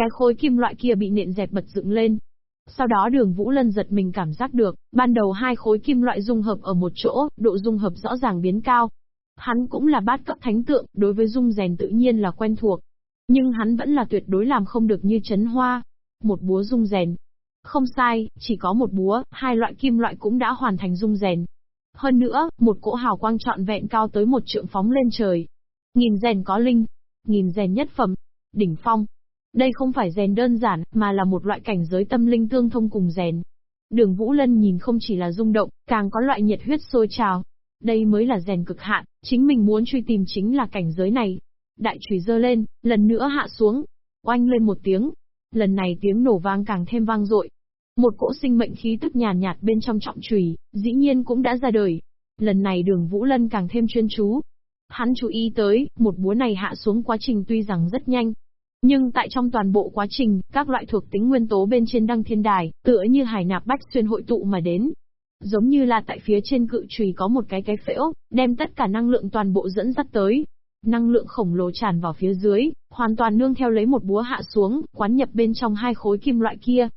cái khối kim loại kia bị nện dẹp bật dựng lên. Sau đó đường Vũ Lân giật mình cảm giác được, ban đầu hai khối kim loại dung hợp ở một chỗ, độ dung hợp rõ ràng biến cao. Hắn cũng là bát cấp thánh tượng, đối với dung rèn tự nhiên là quen thuộc. Nhưng hắn vẫn là tuyệt đối làm không được như chấn hoa. Một búa dung rèn. Không sai, chỉ có một búa, hai loại kim loại cũng đã hoàn thành dung rèn. Hơn nữa, một cỗ hào quang trọn vẹn cao tới một trượng phóng lên trời. Nghìn rèn có linh, nghìn rèn nhất phẩm, đỉnh phong. Đây không phải rèn đơn giản, mà là một loại cảnh giới tâm linh tương thông cùng rèn. Đường Vũ Lân nhìn không chỉ là rung động, càng có loại nhiệt huyết sôi trào. Đây mới là rèn cực hạn, chính mình muốn truy tìm chính là cảnh giới này. Đại chùy dơ lên, lần nữa hạ xuống. Oanh lên một tiếng. Lần này tiếng nổ vang càng thêm vang dội. Một cỗ sinh mệnh khí tức nhàn nhạt, nhạt bên trong trọng chùy, dĩ nhiên cũng đã ra đời. Lần này đường Vũ Lân càng thêm chuyên chú, Hắn chú ý tới, một búa này hạ xuống quá trình tuy rằng rất nhanh. Nhưng tại trong toàn bộ quá trình, các loại thuộc tính nguyên tố bên trên đăng thiên đài, tựa như hải nạp bách xuyên hội tụ mà đến. Giống như là tại phía trên cự trùy có một cái cái phễu, đem tất cả năng lượng toàn bộ dẫn dắt tới. Năng lượng khổng lồ tràn vào phía dưới, hoàn toàn nương theo lấy một búa hạ xuống, quán nhập bên trong hai khối kim loại kia.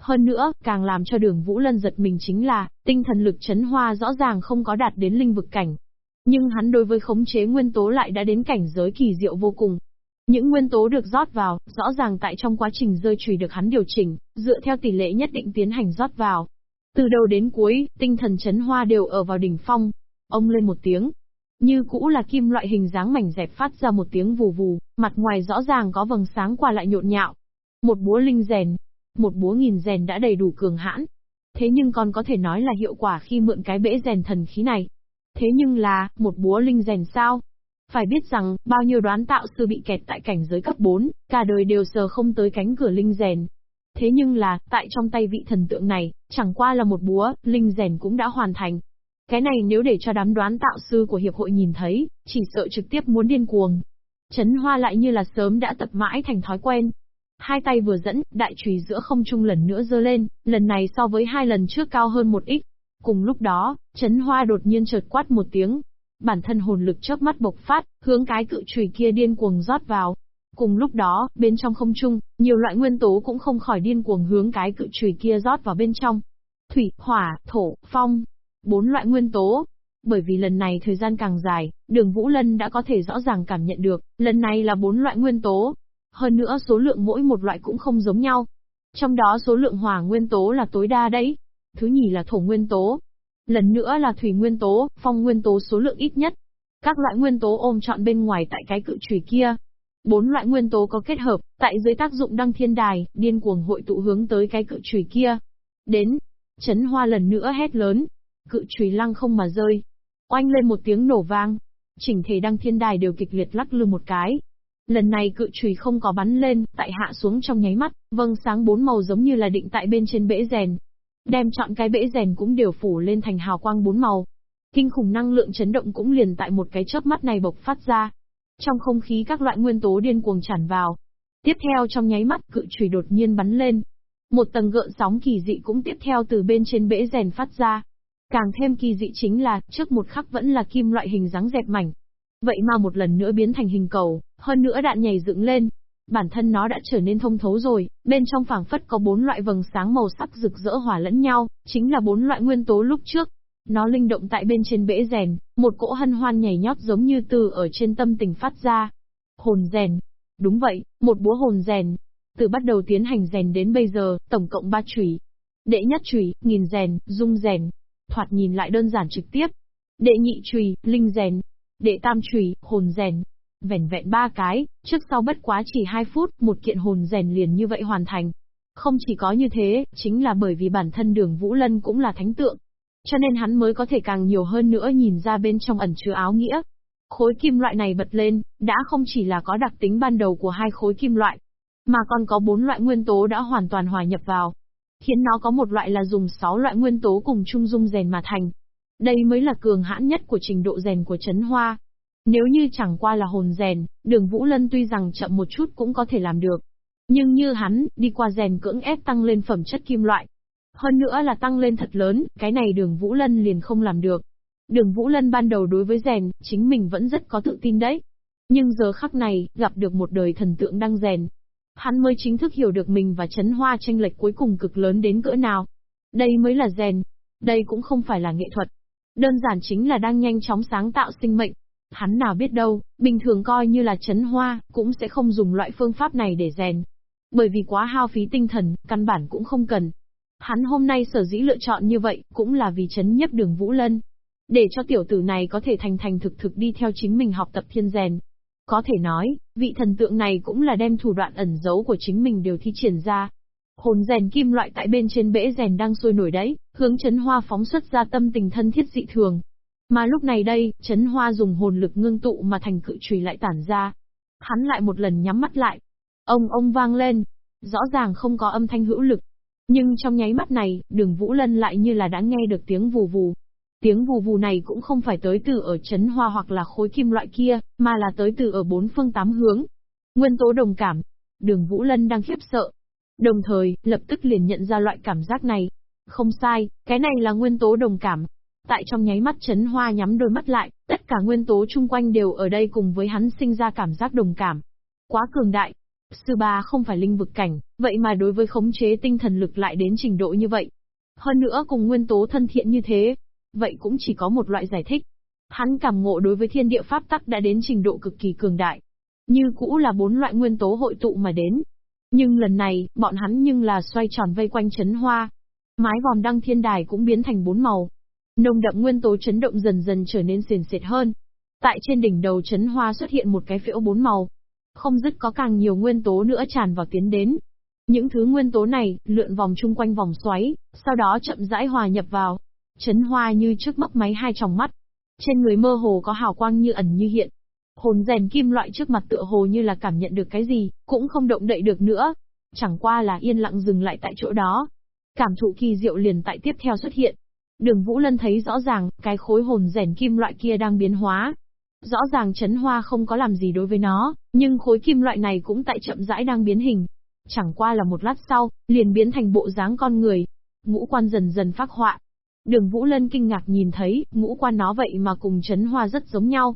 Hơn nữa, càng làm cho đường Vũ Lân giật mình chính là, tinh thần lực chấn hoa rõ ràng không có đạt đến linh vực cảnh, nhưng hắn đối với khống chế nguyên tố lại đã đến cảnh giới kỳ diệu vô cùng. Những nguyên tố được rót vào, rõ ràng tại trong quá trình rơi chùy được hắn điều chỉnh, dựa theo tỷ lệ nhất định tiến hành rót vào. Từ đầu đến cuối, tinh thần chấn hoa đều ở vào đỉnh phong. Ông lên một tiếng. Như cũ là kim loại hình dáng mảnh dẹp phát ra một tiếng vù vù, mặt ngoài rõ ràng có vầng sáng qua lại nhộn nhạo. Một búa linh rèn, một búa nghìn rèn đã đầy đủ cường hãn. Thế nhưng còn có thể nói là hiệu quả khi mượn cái bể rèn thần khí này, Thế nhưng là, một búa linh rèn sao? Phải biết rằng, bao nhiêu đoán tạo sư bị kẹt tại cảnh giới cấp 4, cả đời đều sờ không tới cánh cửa linh rèn. Thế nhưng là, tại trong tay vị thần tượng này, chẳng qua là một búa, linh rèn cũng đã hoàn thành. Cái này nếu để cho đám đoán tạo sư của hiệp hội nhìn thấy, chỉ sợ trực tiếp muốn điên cuồng. Chấn hoa lại như là sớm đã tập mãi thành thói quen. Hai tay vừa dẫn, đại chùy giữa không trung lần nữa dơ lên, lần này so với hai lần trước cao hơn một ít. Cùng lúc đó, chấn hoa đột nhiên chợt quát một tiếng. Bản thân hồn lực chớp mắt bộc phát, hướng cái cự chùy kia điên cuồng rót vào. Cùng lúc đó, bên trong không trung, nhiều loại nguyên tố cũng không khỏi điên cuồng hướng cái cự chùy kia rót vào bên trong. Thủy, hỏa, thổ, phong. Bốn loại nguyên tố. Bởi vì lần này thời gian càng dài, đường Vũ Lân đã có thể rõ ràng cảm nhận được, lần này là bốn loại nguyên tố. Hơn nữa số lượng mỗi một loại cũng không giống nhau. Trong đó số lượng hỏa nguyên tố là tối đa đấy, Thứ nhì là thổ nguyên tố. Lần nữa là thủy nguyên tố, phong nguyên tố số lượng ít nhất. Các loại nguyên tố ôm trọn bên ngoài tại cái cự chùy kia. Bốn loại nguyên tố có kết hợp, tại dưới tác dụng đăng thiên đài, điên cuồng hội tụ hướng tới cái cự chùy kia. Đến, chấn hoa lần nữa hét lớn. Cự chùy lăng không mà rơi. Oanh lên một tiếng nổ vang. Chỉnh thể đăng thiên đài đều kịch liệt lắc lư một cái, Lần này cự chùy không có bắn lên, tại hạ xuống trong nháy mắt, vâng sáng bốn màu giống như là định tại bên trên bể rèn, Đem chọn cái bể rèn cũng đều phủ lên thành hào quang bốn màu. Kinh khủng năng lượng chấn động cũng liền tại một cái chớp mắt này bộc phát ra. Trong không khí các loại nguyên tố điên cuồng tràn vào. Tiếp theo trong nháy mắt cự chùy đột nhiên bắn lên. Một tầng gợn sóng kỳ dị cũng tiếp theo từ bên trên bể rèn phát ra. Càng thêm kỳ dị chính là, trước một khắc vẫn là kim loại hình dáng dẹp mảnh. Vậy mà một lần nữa biến thành hình cầu, hơn nữa đạn nhảy dựng lên, Bản thân nó đã trở nên thông thấu rồi, bên trong phảng phất có bốn loại vầng sáng màu sắc rực rỡ hòa lẫn nhau, chính là bốn loại nguyên tố lúc trước. Nó linh động tại bên trên bể rèn, một cỗ hân hoan nhảy nhót giống như từ ở trên tâm tình phát ra. Hồn rèn. Đúng vậy, một búa hồn rèn. Từ bắt đầu tiến hành rèn đến bây giờ, tổng cộng ba chủy. Đệ nhất chủy, nghìn rèn, dung rèn. Thoạt nhìn lại đơn giản trực tiếp. Đệ nhị chủy, linh rèn. Đệ tam chủy, hồn rèn. Vẻn vẹn ba cái, trước sau bất quá chỉ hai phút, một kiện hồn rèn liền như vậy hoàn thành. Không chỉ có như thế, chính là bởi vì bản thân đường Vũ Lân cũng là thánh tượng. Cho nên hắn mới có thể càng nhiều hơn nữa nhìn ra bên trong ẩn chứa áo nghĩa. Khối kim loại này bật lên, đã không chỉ là có đặc tính ban đầu của hai khối kim loại, mà còn có bốn loại nguyên tố đã hoàn toàn hòa nhập vào. Khiến nó có một loại là dùng sáu loại nguyên tố cùng chung dung rèn mà thành. Đây mới là cường hãn nhất của trình độ rèn của chấn hoa. Nếu như chẳng qua là hồn rèn, đường Vũ Lân tuy rằng chậm một chút cũng có thể làm được. Nhưng như hắn, đi qua rèn cưỡng ép tăng lên phẩm chất kim loại. Hơn nữa là tăng lên thật lớn, cái này đường Vũ Lân liền không làm được. Đường Vũ Lân ban đầu đối với rèn, chính mình vẫn rất có tự tin đấy. Nhưng giờ khắc này, gặp được một đời thần tượng đang rèn. Hắn mới chính thức hiểu được mình và chấn hoa tranh lệch cuối cùng cực lớn đến cỡ nào. Đây mới là rèn. Đây cũng không phải là nghệ thuật. Đơn giản chính là đang nhanh chóng sáng tạo sinh mệnh. Hắn nào biết đâu, bình thường coi như là chấn hoa, cũng sẽ không dùng loại phương pháp này để rèn. Bởi vì quá hao phí tinh thần, căn bản cũng không cần. Hắn hôm nay sở dĩ lựa chọn như vậy, cũng là vì chấn nhấp đường Vũ Lân. Để cho tiểu tử này có thể thành thành thực thực đi theo chính mình học tập thiên rèn. Có thể nói, vị thần tượng này cũng là đem thủ đoạn ẩn giấu của chính mình đều thi triển ra. Hồn rèn kim loại tại bên trên bể rèn đang sôi nổi đấy, hướng chấn hoa phóng xuất ra tâm tình thân thiết dị thường. Mà lúc này đây, chấn hoa dùng hồn lực ngưng tụ mà thành cự trùy lại tản ra. Hắn lại một lần nhắm mắt lại. Ông ông vang lên. Rõ ràng không có âm thanh hữu lực. Nhưng trong nháy mắt này, đường Vũ Lân lại như là đã nghe được tiếng vù vù. Tiếng vù vù này cũng không phải tới từ ở chấn hoa hoặc là khối kim loại kia, mà là tới từ ở bốn phương tám hướng. Nguyên tố đồng cảm. Đường Vũ Lân đang khiếp sợ. Đồng thời, lập tức liền nhận ra loại cảm giác này. Không sai, cái này là nguyên tố đồng cảm. Tại trong nháy mắt chấn hoa nhắm đôi mắt lại, tất cả nguyên tố chung quanh đều ở đây cùng với hắn sinh ra cảm giác đồng cảm. Quá cường đại. Sư ba không phải linh vực cảnh, vậy mà đối với khống chế tinh thần lực lại đến trình độ như vậy. Hơn nữa cùng nguyên tố thân thiện như thế, Vậy cũng chỉ có một loại giải thích. Hắn cảm ngộ đối với thiên địa pháp tắc đã đến trình độ cực kỳ cường đại. Như cũ là bốn loại nguyên tố hội tụ mà đến. Nhưng lần này, bọn hắn nhưng là xoay tròn vây quanh chấn hoa. Mái vòm đăng thiên đài cũng biến thành bốn màu nông đậm nguyên tố chấn động dần dần trở nên xiền xệt hơn. Tại trên đỉnh đầu chấn hoa xuất hiện một cái phễu bốn màu. Không dứt có càng nhiều nguyên tố nữa tràn vào tiến đến. Những thứ nguyên tố này, lượn vòng chung quanh vòng xoáy, sau đó chậm rãi hòa nhập vào, Chấn hoa như trước mấp máy hai tròng mắt. Trên người mơ hồ có hào quang như ẩn như hiện. Hồn rèn kim loại trước mặt tựa hồ như là cảm nhận được cái gì, cũng không động đậy được nữa. Chẳng qua là yên lặng dừng lại tại chỗ đó. Cảm thụ kỳ diệu liền tại tiếp theo xuất hiện. Đường Vũ Lân thấy rõ ràng, cái khối hồn rèn kim loại kia đang biến hóa. Rõ ràng chấn hoa không có làm gì đối với nó, nhưng khối kim loại này cũng tại chậm rãi đang biến hình. Chẳng qua là một lát sau, liền biến thành bộ dáng con người. Ngũ quan dần dần phát họa, Đường Vũ Lân kinh ngạc nhìn thấy, ngũ quan nó vậy mà cùng chấn hoa rất giống nhau.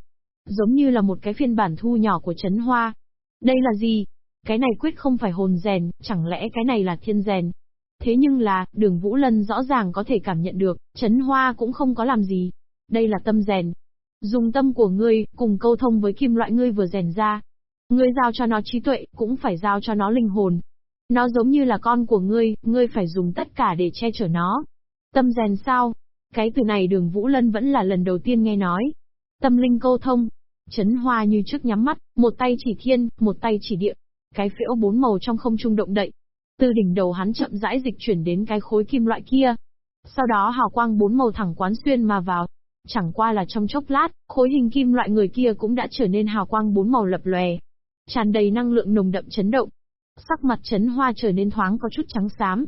Giống như là một cái phiên bản thu nhỏ của chấn hoa. Đây là gì? Cái này quyết không phải hồn rèn, chẳng lẽ cái này là thiên rèn? Thế nhưng là, đường Vũ Lân rõ ràng có thể cảm nhận được, chấn hoa cũng không có làm gì. Đây là tâm rèn. Dùng tâm của ngươi, cùng câu thông với kim loại ngươi vừa rèn ra. Ngươi giao cho nó trí tuệ, cũng phải giao cho nó linh hồn. Nó giống như là con của ngươi, ngươi phải dùng tất cả để che chở nó, Tâm rèn sao? Cái từ này đường Vũ Lân vẫn là lần đầu tiên nghe nói. Tâm linh câu thông. Chấn hoa như trước nhắm mắt, một tay chỉ thiên, một tay chỉ địa. Cái phễu bốn màu trong không trung động đậy. Từ đỉnh đầu hắn chậm rãi dịch chuyển đến cái khối kim loại kia. Sau đó hào quang bốn màu thẳng quán xuyên mà vào. Chẳng qua là trong chốc lát, khối hình kim loại người kia cũng đã trở nên hào quang bốn màu lập lòe. Tràn đầy năng lượng nồng đậm chấn động. Sắc mặt chấn hoa trở nên thoáng có chút trắng xám,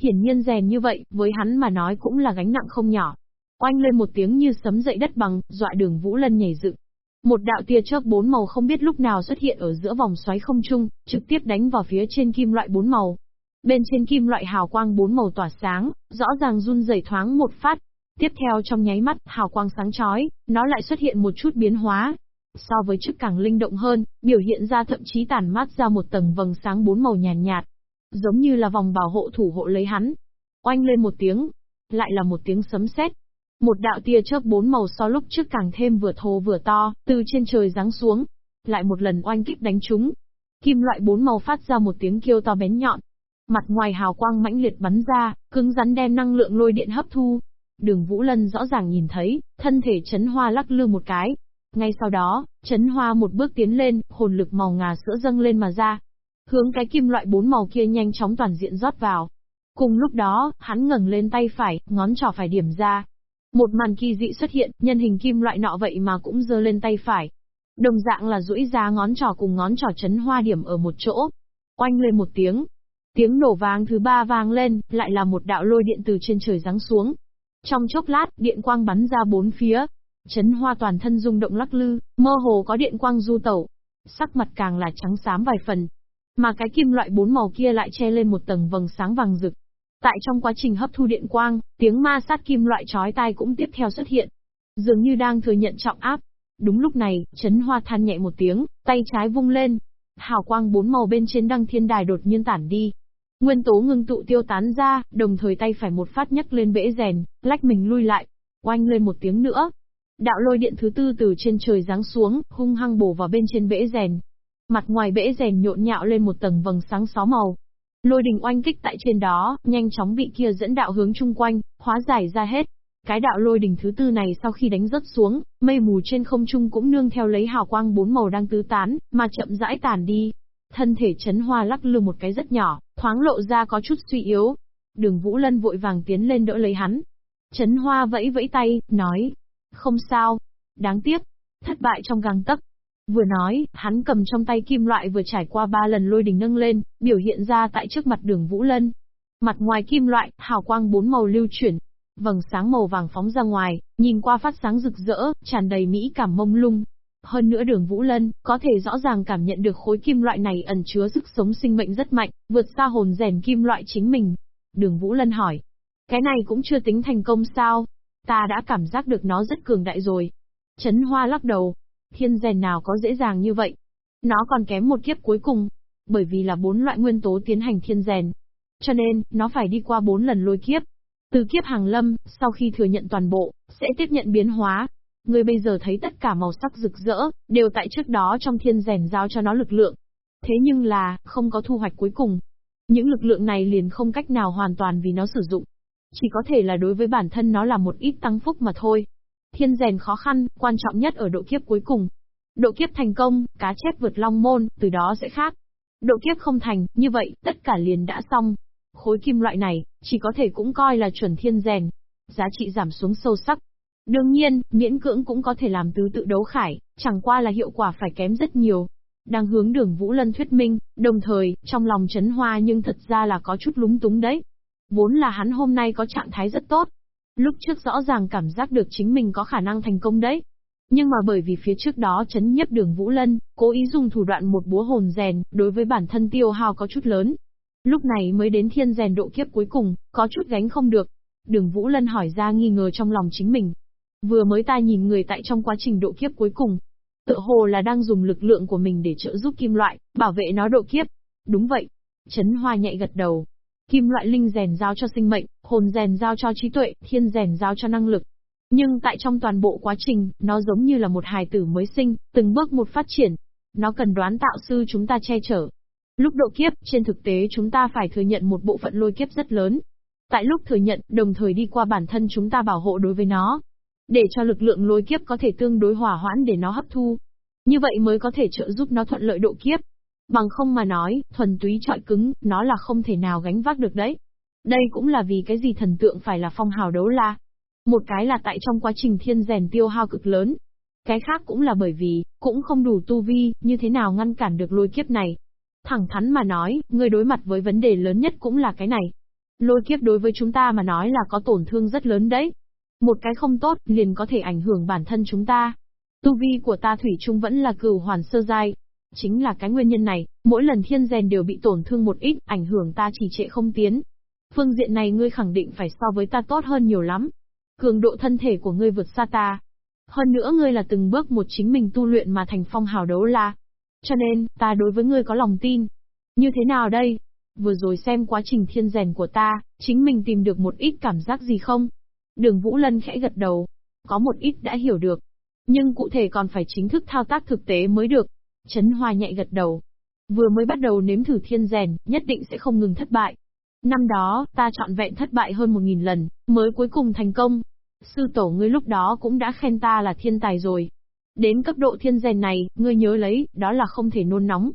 Hiển nhiên rèn như vậy, với hắn mà nói cũng là gánh nặng không nhỏ. Oanh lên một tiếng như sấm dậy đất bằng, dọa đường Vũ Lân nhảy dựng. Một đạo tia chớp bốn màu không biết lúc nào xuất hiện ở giữa vòng xoáy không trung, trực tiếp đánh vào phía trên kim loại bốn màu. Bên trên kim loại hào quang bốn màu tỏa sáng, rõ ràng run rẩy thoáng một phát. Tiếp theo trong nháy mắt, hào quang sáng chói, nó lại xuất hiện một chút biến hóa. So với trước càng linh động hơn, biểu hiện ra thậm chí tản mát ra một tầng vầng sáng bốn màu nhàn nhạt, nhạt, giống như là vòng bảo hộ thủ hộ lấy hắn. Oanh lên một tiếng, lại là một tiếng sấm sét. Một đạo tia chớp bốn màu so lúc trước càng thêm vừa thô vừa to, từ trên trời giáng xuống. Lại một lần oanh kích đánh chúng. Kim loại bốn màu phát ra một tiếng kêu to bén nhọn. Mặt ngoài hào quang mãnh liệt bắn ra, cứng rắn đem năng lượng lôi điện hấp thu. Đường Vũ Lân rõ ràng nhìn thấy, thân thể chấn hoa lắc lư một cái. Ngay sau đó, chấn hoa một bước tiến lên, hồn lực màu ngà sữa dâng lên mà ra, Hướng cái kim loại bốn màu kia nhanh chóng toàn diện rót vào. Cùng lúc đó, hắn ngẩng lên tay phải, ngón trỏ phải điểm ra. Một màn kỳ dị xuất hiện, nhân hình kim loại nọ vậy mà cũng giơ lên tay phải. Đồng dạng là duỗi ra ngón trỏ cùng ngón trỏ chấn hoa điểm ở một chỗ. Oanh lên một tiếng. Tiếng nổ vang thứ ba vang lên, lại là một đạo lôi điện từ trên trời giáng xuống. Trong chốc lát, điện quang bắn ra bốn phía. Chấn hoa toàn thân rung động lắc lư, mơ hồ có điện quang du tẩu. Sắc mặt càng là trắng xám vài phần, mà cái kim loại bốn màu kia lại che lên một tầng vầng sáng vàng rực. Tại trong quá trình hấp thu điện quang, tiếng ma sát kim loại chói tai cũng tiếp theo xuất hiện. Dường như đang thừa nhận trọng áp. Đúng lúc này, chấn hoa than nhẹ một tiếng, tay trái vung lên. hào quang bốn màu bên trên đăng thiên đài đột nhiên tản đi. Nguyên tố ngưng tụ tiêu tán ra, đồng thời tay phải một phát nhấc lên bể rèn, lách mình lui lại. Oanh lên một tiếng nữa. Đạo lôi điện thứ tư từ trên trời giáng xuống, hung hăng bổ vào bên trên bể rèn. Mặt ngoài bể rèn nhộn nhạo lên một tầng vầng sáng sáu màu. Lôi đình oanh kích tại trên đó, nhanh chóng bị kia dẫn đạo hướng chung quanh, hóa giải ra hết. Cái đạo lôi đỉnh thứ tư này sau khi đánh rớt xuống, mây mù trên không trung cũng nương theo lấy hào quang bốn màu đang tứ tán, mà chậm rãi tản đi. Thân thể chấn hoa lắc lư một cái rất nhỏ, thoáng lộ ra có chút suy yếu. Đường Vũ Lân vội vàng tiến lên đỡ lấy hắn. Chấn hoa vẫy vẫy tay, nói. Không sao. Đáng tiếc. Thất bại trong gang tấc. Vừa nói, hắn cầm trong tay kim loại vừa trải qua ba lần lôi đình nâng lên, biểu hiện ra tại trước mặt đường Vũ Lân. Mặt ngoài kim loại, hào quang bốn màu lưu chuyển, Vầng sáng màu vàng phóng ra ngoài, nhìn qua phát sáng rực rỡ, tràn đầy mỹ cảm mông lung. Hơn nữa đường Vũ Lân, có thể rõ ràng cảm nhận được khối kim loại này ẩn chứa sức sống sinh mệnh rất mạnh, vượt xa hồn rèn kim loại chính mình. Đường Vũ Lân hỏi, cái này cũng chưa tính thành công sao? Ta đã cảm giác được nó rất cường đại rồi. Trấn Hoa lắc đầu, thiên rèn nào có dễ dàng như vậy. Nó còn kém một kiếp cuối cùng, bởi vì là bốn loại nguyên tố tiến hành thiên rèn. Cho nên, nó phải đi qua bốn lần lôi kiếp, từ kiếp hàng lâm, sau khi thừa nhận toàn bộ, sẽ tiếp nhận biến hóa. Ngươi bây giờ thấy tất cả màu sắc rực rỡ, đều tại trước đó trong thiên rèn giao cho nó lực lượng. Thế nhưng là, không có thu hoạch cuối cùng. Những lực lượng này liền không cách nào hoàn toàn vì nó sử dụng. Chỉ có thể là đối với bản thân nó là một ít tăng phúc mà thôi. Thiên rèn khó khăn, quan trọng nhất ở độ kiếp cuối cùng. Độ kiếp thành công, cá chép vượt long môn, từ đó sẽ khác. Độ kiếp không thành, như vậy, tất cả liền đã xong, Khối kim loại này, chỉ có thể cũng coi là chuẩn thiên rèn. Giá trị giảm xuống sâu sắc. Đương nhiên, miễn cưỡng cũng có thể làm tứ tự đấu khải, chẳng qua là hiệu quả phải kém rất nhiều. Đang hướng đường Vũ Lân thuyết minh, đồng thời, trong lòng chấn hoa nhưng thật ra là có chút lúng túng đấy. Vốn là hắn hôm nay có trạng thái rất tốt. Lúc trước rõ ràng cảm giác được chính mình có khả năng thành công đấy. Nhưng mà bởi vì phía trước đó chấn nhiếp đường Vũ Lân, cố ý dùng thủ đoạn một búa hồn rèn, đối với bản thân tiêu hao có chút lớn, Lúc này mới đến thiên rèn độ kiếp cuối cùng, có chút gánh không được. Đường Vũ Lân hỏi ra nghi ngờ trong lòng chính mình. Vừa mới ta nhìn người tại trong quá trình độ kiếp cuối cùng. Tự hồ là đang dùng lực lượng của mình để trợ giúp kim loại, bảo vệ nó độ kiếp. Đúng vậy. Trấn Hoa nhạy gật đầu. Kim loại linh rèn giao cho sinh mệnh, hồn rèn giao cho trí tuệ, thiên rèn giao cho năng lực. Nhưng tại trong toàn bộ quá trình, nó giống như là một hài tử mới sinh, từng bước một phát triển. Nó cần đoán tạo sư chúng ta che chở, Lúc độ kiếp, trên thực tế chúng ta phải thừa nhận một bộ phận lôi kiếp rất lớn. Tại lúc thừa nhận, đồng thời đi qua bản thân chúng ta bảo hộ đối với nó. Để cho lực lượng lôi kiếp có thể tương đối hỏa hoãn để nó hấp thu. Như vậy mới có thể trợ giúp nó thuận lợi độ kiếp. Bằng không mà nói, thuần túy trọi cứng, nó là không thể nào gánh vác được đấy. Đây cũng là vì cái gì thần tượng phải là phong hào đấu la. Một cái là tại trong quá trình thiên rèn tiêu hao cực lớn. Cái khác cũng là bởi vì, cũng không đủ tu vi, như thế nào ngăn cản được lôi kiếp này. Thẳng thắn mà nói, người đối mặt với vấn đề lớn nhất cũng là cái này. Lôi kiếp đối với chúng ta mà nói là có tổn thương rất lớn đấy. Một cái không tốt, liền có thể ảnh hưởng bản thân chúng ta. Tu vi của ta thủy chung vẫn là cửu hoàn sơ giai. Chính là cái nguyên nhân này, mỗi lần thiên rèn đều bị tổn thương một ít, ảnh hưởng ta chỉ trệ không tiến. Phương diện này ngươi khẳng định phải so với ta tốt hơn nhiều lắm. Cường độ thân thể của ngươi vượt xa ta. Hơn nữa ngươi là từng bước một chính mình tu luyện mà thành phong hào đấu la, cho nên, ta đối với ngươi có lòng tin. Như thế nào đây? Vừa rồi xem quá trình thiên rèn của ta, chính mình tìm được một ít cảm giác gì không? Đường Vũ Lân khẽ gật đầu. Có một ít đã hiểu được. Nhưng cụ thể còn phải chính thức thao tác thực tế mới được. Trấn Hoa nhạy gật đầu. Vừa mới bắt đầu nếm thử thiên rèn, nhất định sẽ không ngừng thất bại. Năm đó, ta chọn vẹn thất bại hơn một nghìn lần, mới cuối cùng thành công. Sư tổ ngươi lúc đó cũng đã khen ta là thiên tài rồi. Đến cấp độ thiên rèn này, ngươi nhớ lấy, đó là không thể nôn nóng.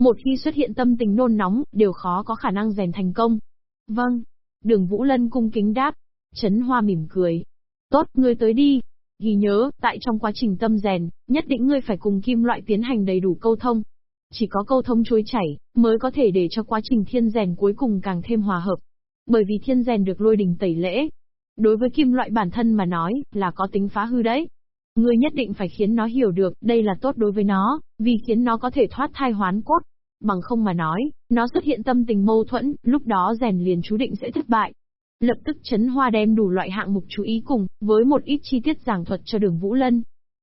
Một khi xuất hiện tâm tình nôn nóng, đều khó có khả năng rèn thành công. Vâng. Đường Vũ Lân cung kính đáp. Trấn Hoa mỉm cười. Tốt, ngươi tới đi. Ghi nhớ, tại trong quá trình tâm rèn, nhất định ngươi phải cùng kim loại tiến hành đầy đủ câu thông. Chỉ có câu thông trôi chảy, mới có thể để cho quá trình thiên rèn cuối cùng càng thêm hòa hợp. Bởi vì thiên rèn được lôi đình tẩy lễ. Đối với kim loại bản thân mà nói, là có tính phá hư đấy. Ngươi nhất định phải khiến nó hiểu được, đây là tốt đối với nó, vì khiến nó có thể thoát thai hoán cốt. Bằng không mà nói, nó xuất hiện tâm tình mâu thuẫn, lúc đó rèn liền chú định sẽ thất bại. Lập tức chấn hoa đem đủ loại hạng mục chú ý cùng, với một ít chi tiết giảng thuật cho đường Vũ Lân.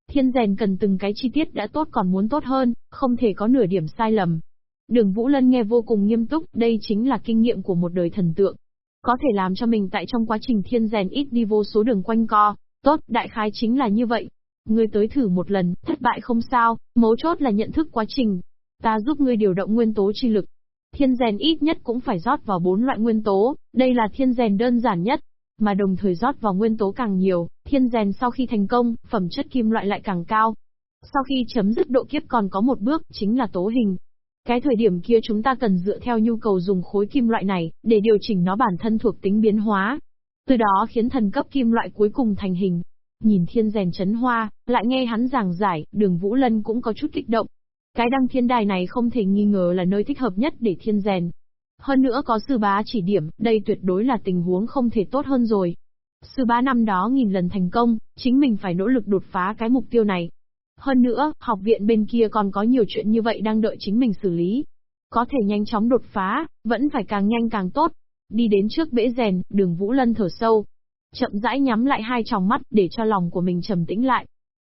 Thiên rèn cần từng cái chi tiết đã tốt còn muốn tốt hơn, không thể có nửa điểm sai lầm. Đường Vũ Lân nghe vô cùng nghiêm túc, đây chính là kinh nghiệm của một đời thần tượng. Có thể làm cho mình tại trong quá trình thiên rèn ít đi vô số đường quanh co. Tốt, đại khái chính là như vậy. Ngươi tới thử một lần, thất bại không sao, mấu chốt là nhận thức quá trình. Ta giúp ngươi điều động nguyên tố chi lực. Thiên rèn ít nhất cũng phải rót vào bốn loại nguyên tố, đây là thiên rèn đơn giản nhất. Mà đồng thời rót vào nguyên tố càng nhiều, thiên rèn sau khi thành công, phẩm chất kim loại lại càng cao. Sau khi chấm dứt độ kiếp còn có một bước, chính là tố hình. Cái thời điểm kia chúng ta cần dựa theo nhu cầu dùng khối kim loại này, để điều chỉnh nó bản thân thuộc tính biến hóa. Từ đó khiến thần cấp kim loại cuối cùng thành hình. Nhìn thiên rèn chấn hoa, lại nghe hắn giảng giải, đường Vũ Lân cũng có chút kích động. Cái đăng thiên đài này không thể nghi ngờ là nơi thích hợp nhất để thiên rèn. Hơn nữa có sư bá chỉ điểm, đây tuyệt đối là tình huống không thể tốt hơn rồi. Sư bá năm đó nghìn lần thành công, chính mình phải nỗ lực đột phá cái mục tiêu này. Hơn nữa, học viện bên kia còn có nhiều chuyện như vậy đang đợi chính mình xử lý. Có thể nhanh chóng đột phá, vẫn phải càng nhanh càng tốt. Đi đến trước bể rèn, đường Vũ Lân thở sâu. Chậm rãi nhắm lại hai tròng mắt để cho lòng của mình trầm tĩnh lại.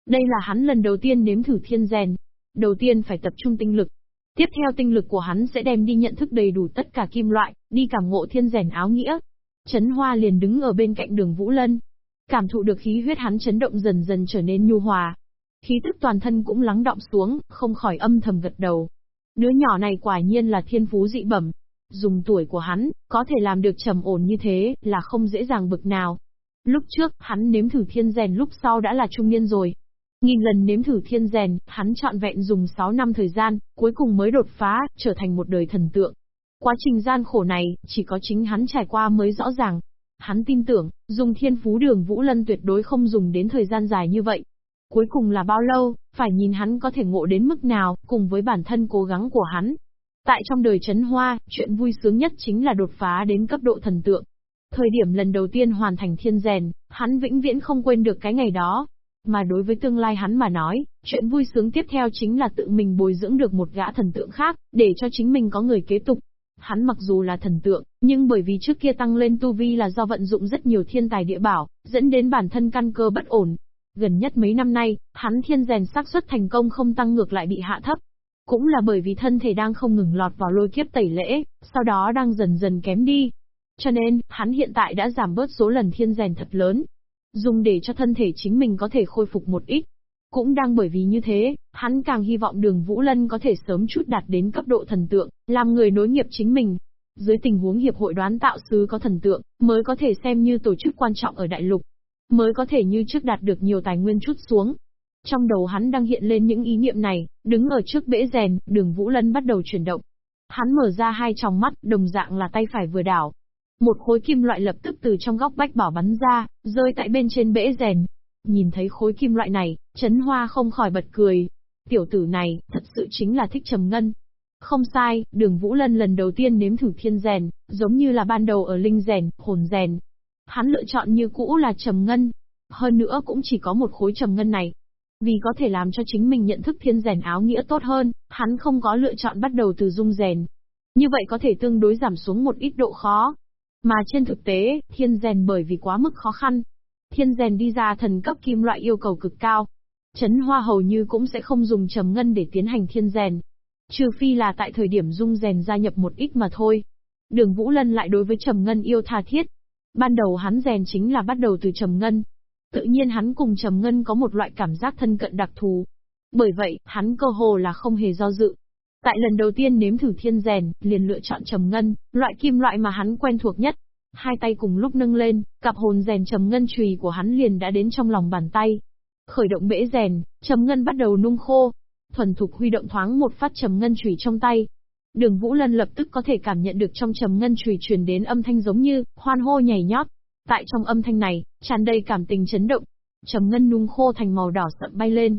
Đây là hắn lần đầu tiên nếm thử thiên rèn. Đầu tiên phải tập trung tinh lực. Tiếp theo tinh lực của hắn sẽ đem đi nhận thức đầy đủ tất cả kim loại, đi cảm ngộ thiên rèn áo nghĩa. Trấn Hoa liền đứng ở bên cạnh đường Vũ Lân. Cảm thụ được khí huyết hắn chấn động dần dần trở nên nhu hòa, Khí tức toàn thân cũng lắng động xuống, không khỏi âm thầm gật đầu. Đứa nhỏ này quả nhiên là thiên phú dị bẩm. Dùng tuổi của hắn, có thể làm được trầm ổn như thế, là không dễ dàng bực nào. Lúc trước, hắn nếm thử thiên rèn lúc sau đã là trung niên rồi. Nghìn lần nếm thử thiên rèn, hắn chọn vẹn dùng 6 năm thời gian, cuối cùng mới đột phá, trở thành một đời thần tượng. Quá trình gian khổ này, chỉ có chính hắn trải qua mới rõ ràng. Hắn tin tưởng, dùng thiên phú đường Vũ Lân tuyệt đối không dùng đến thời gian dài như vậy. Cuối cùng là bao lâu, phải nhìn hắn có thể ngộ đến mức nào, cùng với bản thân cố gắng của hắn. Tại trong đời chấn hoa, chuyện vui sướng nhất chính là đột phá đến cấp độ thần tượng. Thời điểm lần đầu tiên hoàn thành thiên rèn, hắn vĩnh viễn không quên được cái ngày đó. Mà đối với tương lai hắn mà nói, chuyện vui sướng tiếp theo chính là tự mình bồi dưỡng được một gã thần tượng khác, để cho chính mình có người kế tục. Hắn mặc dù là thần tượng, nhưng bởi vì trước kia tăng lên tu vi là do vận dụng rất nhiều thiên tài địa bảo, dẫn đến bản thân căn cơ bất ổn, Gần nhất mấy năm nay, hắn thiên rèn xác suất thành công không tăng ngược lại bị hạ thấp. Cũng là bởi vì thân thể đang không ngừng lọt vào lôi kiếp tẩy lễ, sau đó đang dần dần kém đi. Cho nên, hắn hiện tại đã giảm bớt số lần thiên rèn thật lớn. Dùng để cho thân thể chính mình có thể khôi phục một ít. Cũng đang bởi vì như thế, hắn càng hy vọng đường Vũ Lân có thể sớm chút đạt đến cấp độ thần tượng, làm người nối nghiệp chính mình. Dưới tình huống hiệp hội đoán tạo sứ có thần tượng, mới có thể xem như tổ chức quan trọng ở đại lục, mới có thể như trước đạt được nhiều tài nguyên chút xuống. Trong đầu hắn đang hiện lên những ý niệm này, đứng ở trước bể rèn, đường Vũ Lân bắt đầu chuyển động. Hắn mở ra hai tròng mắt, đồng dạng là tay phải vừa đảo. Một khối kim loại lập tức từ trong góc bách bảo bắn ra, rơi tại bên trên bể rèn. Nhìn thấy khối kim loại này, chấn hoa không khỏi bật cười. Tiểu tử này, thật sự chính là thích trầm ngân. Không sai, đường Vũ Lân lần đầu tiên nếm thử thiên rèn, giống như là ban đầu ở linh rèn, hồn rèn, Hắn lựa chọn như cũ là trầm ngân. Hơn nữa cũng chỉ có một khối trầm ngân này. Vì có thể làm cho chính mình nhận thức thiên rèn áo nghĩa tốt hơn, hắn không có lựa chọn bắt đầu từ dung rèn. Như vậy có thể tương đối giảm xuống một ít độ khó. Mà trên thực tế, thiên rèn bởi vì quá mức khó khăn. Thiên rèn đi ra thần cấp kim loại yêu cầu cực cao. Chấn hoa hầu như cũng sẽ không dùng trầm ngân để tiến hành thiên rèn. Trừ phi là tại thời điểm dung rèn gia nhập một ít mà thôi. Đường Vũ Lân lại đối với trầm ngân yêu tha thiết, Ban đầu hắn rèn chính là bắt đầu từ trầm ngân. Tự nhiên hắn cùng trầm ngân có một loại cảm giác thân cận đặc thù. Bởi vậy, hắn cơ hồ là không hề do dự. Tại lần đầu tiên nếm thử thiên rèn, liền lựa chọn trầm ngân, loại kim loại mà hắn quen thuộc nhất. Hai tay cùng lúc nâng lên, cặp hồn rèn trầm ngân chùy của hắn liền đã đến trong lòng bàn tay. Khởi động bể rèn, trầm ngân bắt đầu nung khô. Thuần thục huy động thoáng một phát trầm ngân chùy trong tay, Đường Vũ Lân lập tức có thể cảm nhận được trong trầm ngân chùy truyền đến âm thanh giống như hoan hô nhảy nhót. Tại trong âm thanh này, tràn đầy cảm tình chấn động. Trầm ngân nung khô thành màu đỏ sậm bay lên.